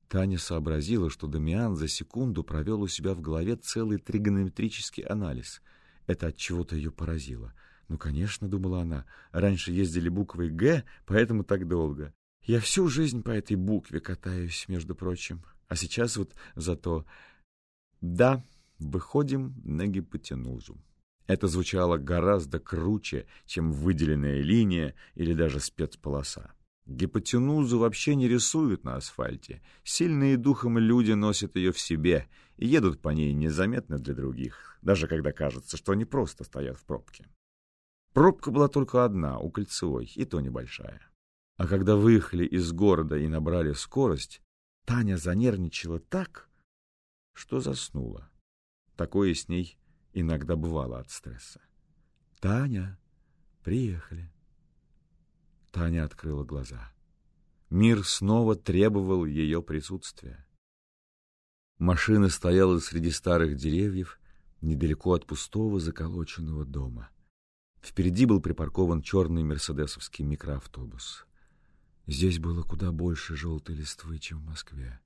Таня сообразила, что Дамиан за секунду провел у себя в голове целый тригонометрический анализ. Это от чего-то ее поразило. Ну, конечно, думала она, раньше ездили буквой «Г», поэтому так долго. Я всю жизнь по этой букве катаюсь, между прочим. А сейчас вот зато... Да, выходим на гипотенузу. Это звучало гораздо круче, чем выделенная линия или даже спецполоса. Гипотенузу вообще не рисуют на асфальте. Сильные духом люди носят ее в себе и едут по ней незаметно для других, даже когда кажется, что они просто стоят в пробке. Пробка была только одна, у Кольцевой, и то небольшая. А когда выехали из города и набрали скорость, Таня занервничала так, что заснула. Такое с ней иногда бывало от стресса. «Таня, приехали». Таня открыла глаза. Мир снова требовал ее присутствия. Машина стояла среди старых деревьев, недалеко от пустого заколоченного дома. Впереди был припаркован черный мерседесовский микроавтобус. Здесь было куда больше желтой листвы, чем в Москве,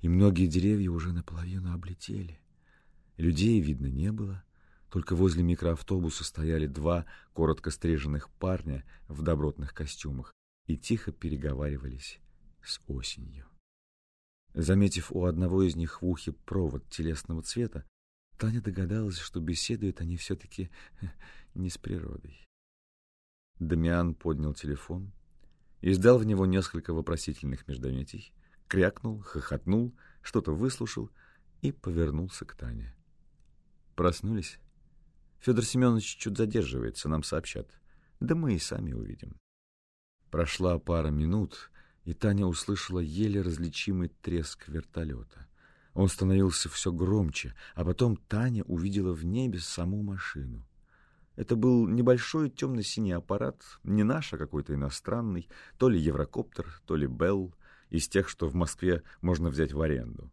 и многие деревья уже наполовину облетели. Людей, видно, не было, только возле микроавтобуса стояли два коротко стриженных парня в добротных костюмах и тихо переговаривались с осенью. Заметив у одного из них в ухе провод телесного цвета, Таня догадалась, что беседуют они все-таки [LAUGHS] не с природой. Дамиан поднял телефон, издал в него несколько вопросительных междометий, крякнул, хохотнул, что-то выслушал и повернулся к Тане. «Проснулись?» Федор Семенович чуть задерживается, нам сообщат. Да мы и сами увидим. Прошла пара минут, и Таня услышала еле различимый треск вертолета. Он становился все громче, а потом Таня увидела в небе саму машину. Это был небольшой темно-синий аппарат, не наш, а какой-то иностранный, то ли Еврокоптер, то ли Белл, из тех, что в Москве можно взять в аренду.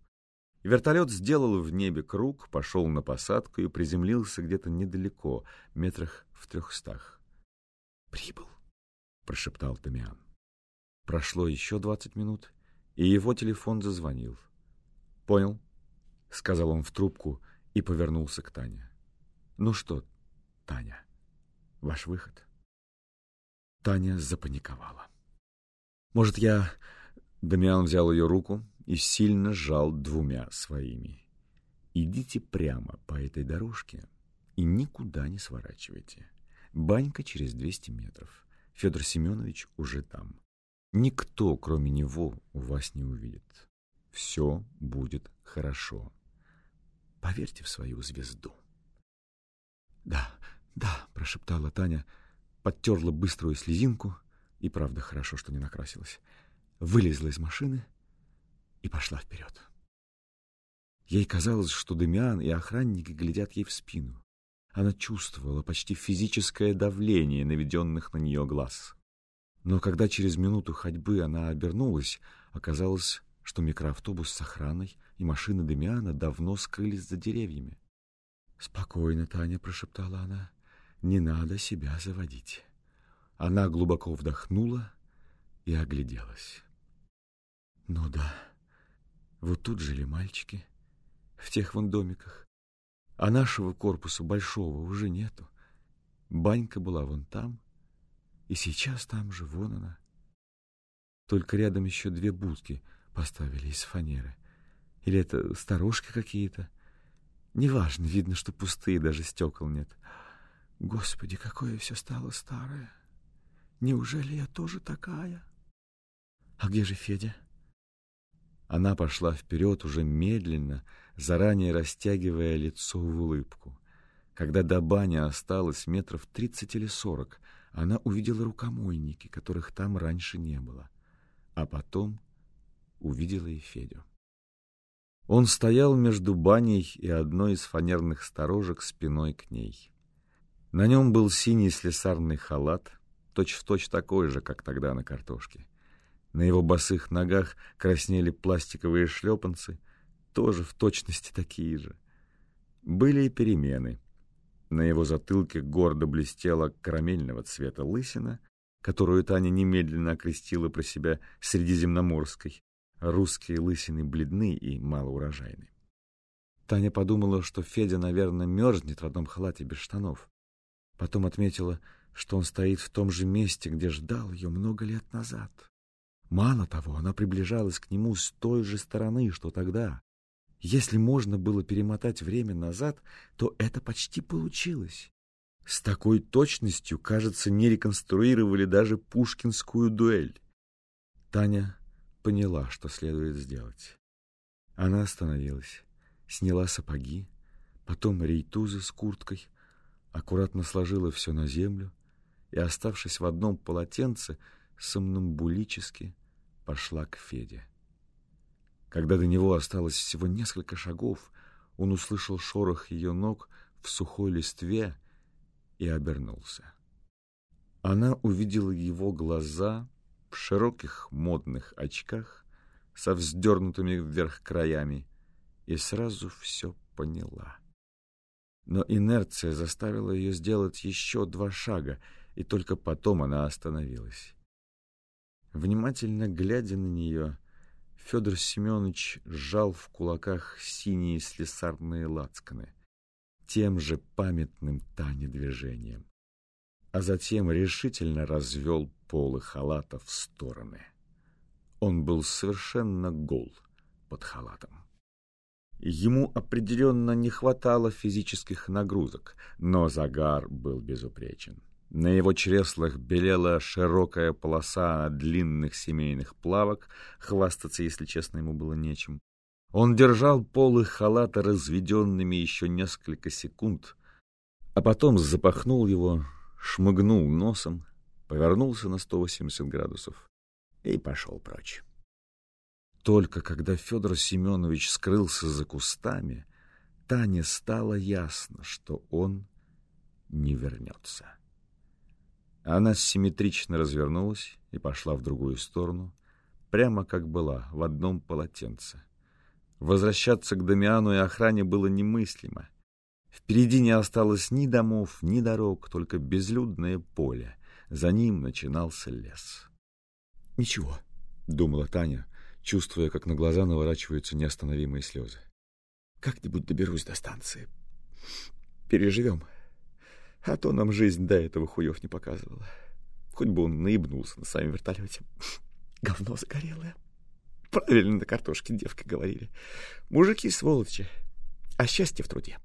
Вертолет сделал в небе круг, пошел на посадку и приземлился где-то недалеко, метрах в трехстах. «Прибыл», — прошептал Тамиан. Прошло еще двадцать минут, и его телефон зазвонил. «Понял», — сказал он в трубку и повернулся к Тане. «Ну что, Таня, ваш выход?» Таня запаниковала. «Может, я...» Дамиан взял ее руку, и сильно сжал двумя своими. «Идите прямо по этой дорожке и никуда не сворачивайте. Банька через 200 метров. Федор Семенович уже там. Никто, кроме него, вас не увидит. Все будет хорошо. Поверьте в свою звезду». «Да, да», — прошептала Таня, подтерла быструю слезинку, и правда хорошо, что не накрасилась, вылезла из машины — и пошла вперед. Ей казалось, что Демиан и охранники глядят ей в спину. Она чувствовала почти физическое давление наведенных на нее глаз. Но когда через минуту ходьбы она обернулась, оказалось, что микроавтобус с охраной и машина Демиана давно скрылись за деревьями. «Спокойно, Таня», — прошептала она, — «не надо себя заводить». Она глубоко вдохнула и огляделась. «Ну да». Вот тут жили мальчики, в тех вон домиках. А нашего корпуса большого уже нету. Банька была вон там, и сейчас там же, вон она. Только рядом еще две будки поставили из фанеры. Или это сторожки какие-то. Неважно, видно, что пустые, даже стекол нет. Господи, какое все стало старое. Неужели я тоже такая? А где же Федя? Она пошла вперед уже медленно, заранее растягивая лицо в улыбку. Когда до бани осталось метров тридцать или сорок, она увидела рукомойники, которых там раньше не было. А потом увидела и Федю. Он стоял между баней и одной из фанерных сторожек спиной к ней. На нем был синий слесарный халат, точь-в-точь точь такой же, как тогда на картошке. На его босых ногах краснели пластиковые шлепанцы, тоже в точности такие же. Были и перемены. На его затылке гордо блестела карамельного цвета лысина, которую Таня немедленно окрестила про себя средиземноморской. Русские лысины бледны и малоурожайны. Таня подумала, что Федя, наверное, мерзнет в одном халате без штанов. Потом отметила, что он стоит в том же месте, где ждал ее много лет назад. Мало того, она приближалась к нему с той же стороны, что тогда. Если можно было перемотать время назад, то это почти получилось. С такой точностью, кажется, не реконструировали даже пушкинскую дуэль. Таня поняла, что следует сделать. Она остановилась, сняла сапоги, потом рейтузы с курткой, аккуратно сложила все на землю и, оставшись в одном полотенце, сомнамбулически пошла к Феде. Когда до него осталось всего несколько шагов, он услышал шорох ее ног в сухой листве и обернулся. Она увидела его глаза в широких модных очках со вздернутыми вверх краями и сразу все поняла. Но инерция заставила ее сделать еще два шага, и только потом она остановилась. Внимательно глядя на нее, Федор Семенович сжал в кулаках синие слесарные лацканы, тем же памятным Тане движением, а затем решительно развел полы халата в стороны. Он был совершенно гол под халатом. Ему определенно не хватало физических нагрузок, но загар был безупречен. На его чреслах белела широкая полоса длинных семейных плавок, хвастаться, если честно, ему было нечем. Он держал полы халата разведенными еще несколько секунд, а потом запахнул его, шмыгнул носом, повернулся на 180 градусов и пошел прочь. Только когда Федор Семенович скрылся за кустами, Тане стало ясно, что он не вернется. Она симметрично развернулась и пошла в другую сторону, прямо как была, в одном полотенце. Возвращаться к Дамиану и охране было немыслимо. Впереди не осталось ни домов, ни дорог, только безлюдное поле. За ним начинался лес. «Ничего», — думала Таня, чувствуя, как на глаза наворачиваются неостановимые слезы. «Как-нибудь доберусь до станции. Переживем. А то нам жизнь до этого хуев не показывала. Хоть бы он наебнулся на своем вертолете. [LAUGHS] Говно загорелое. Правильно на картошке девка говорили. Мужики сволочи, а счастье в труде.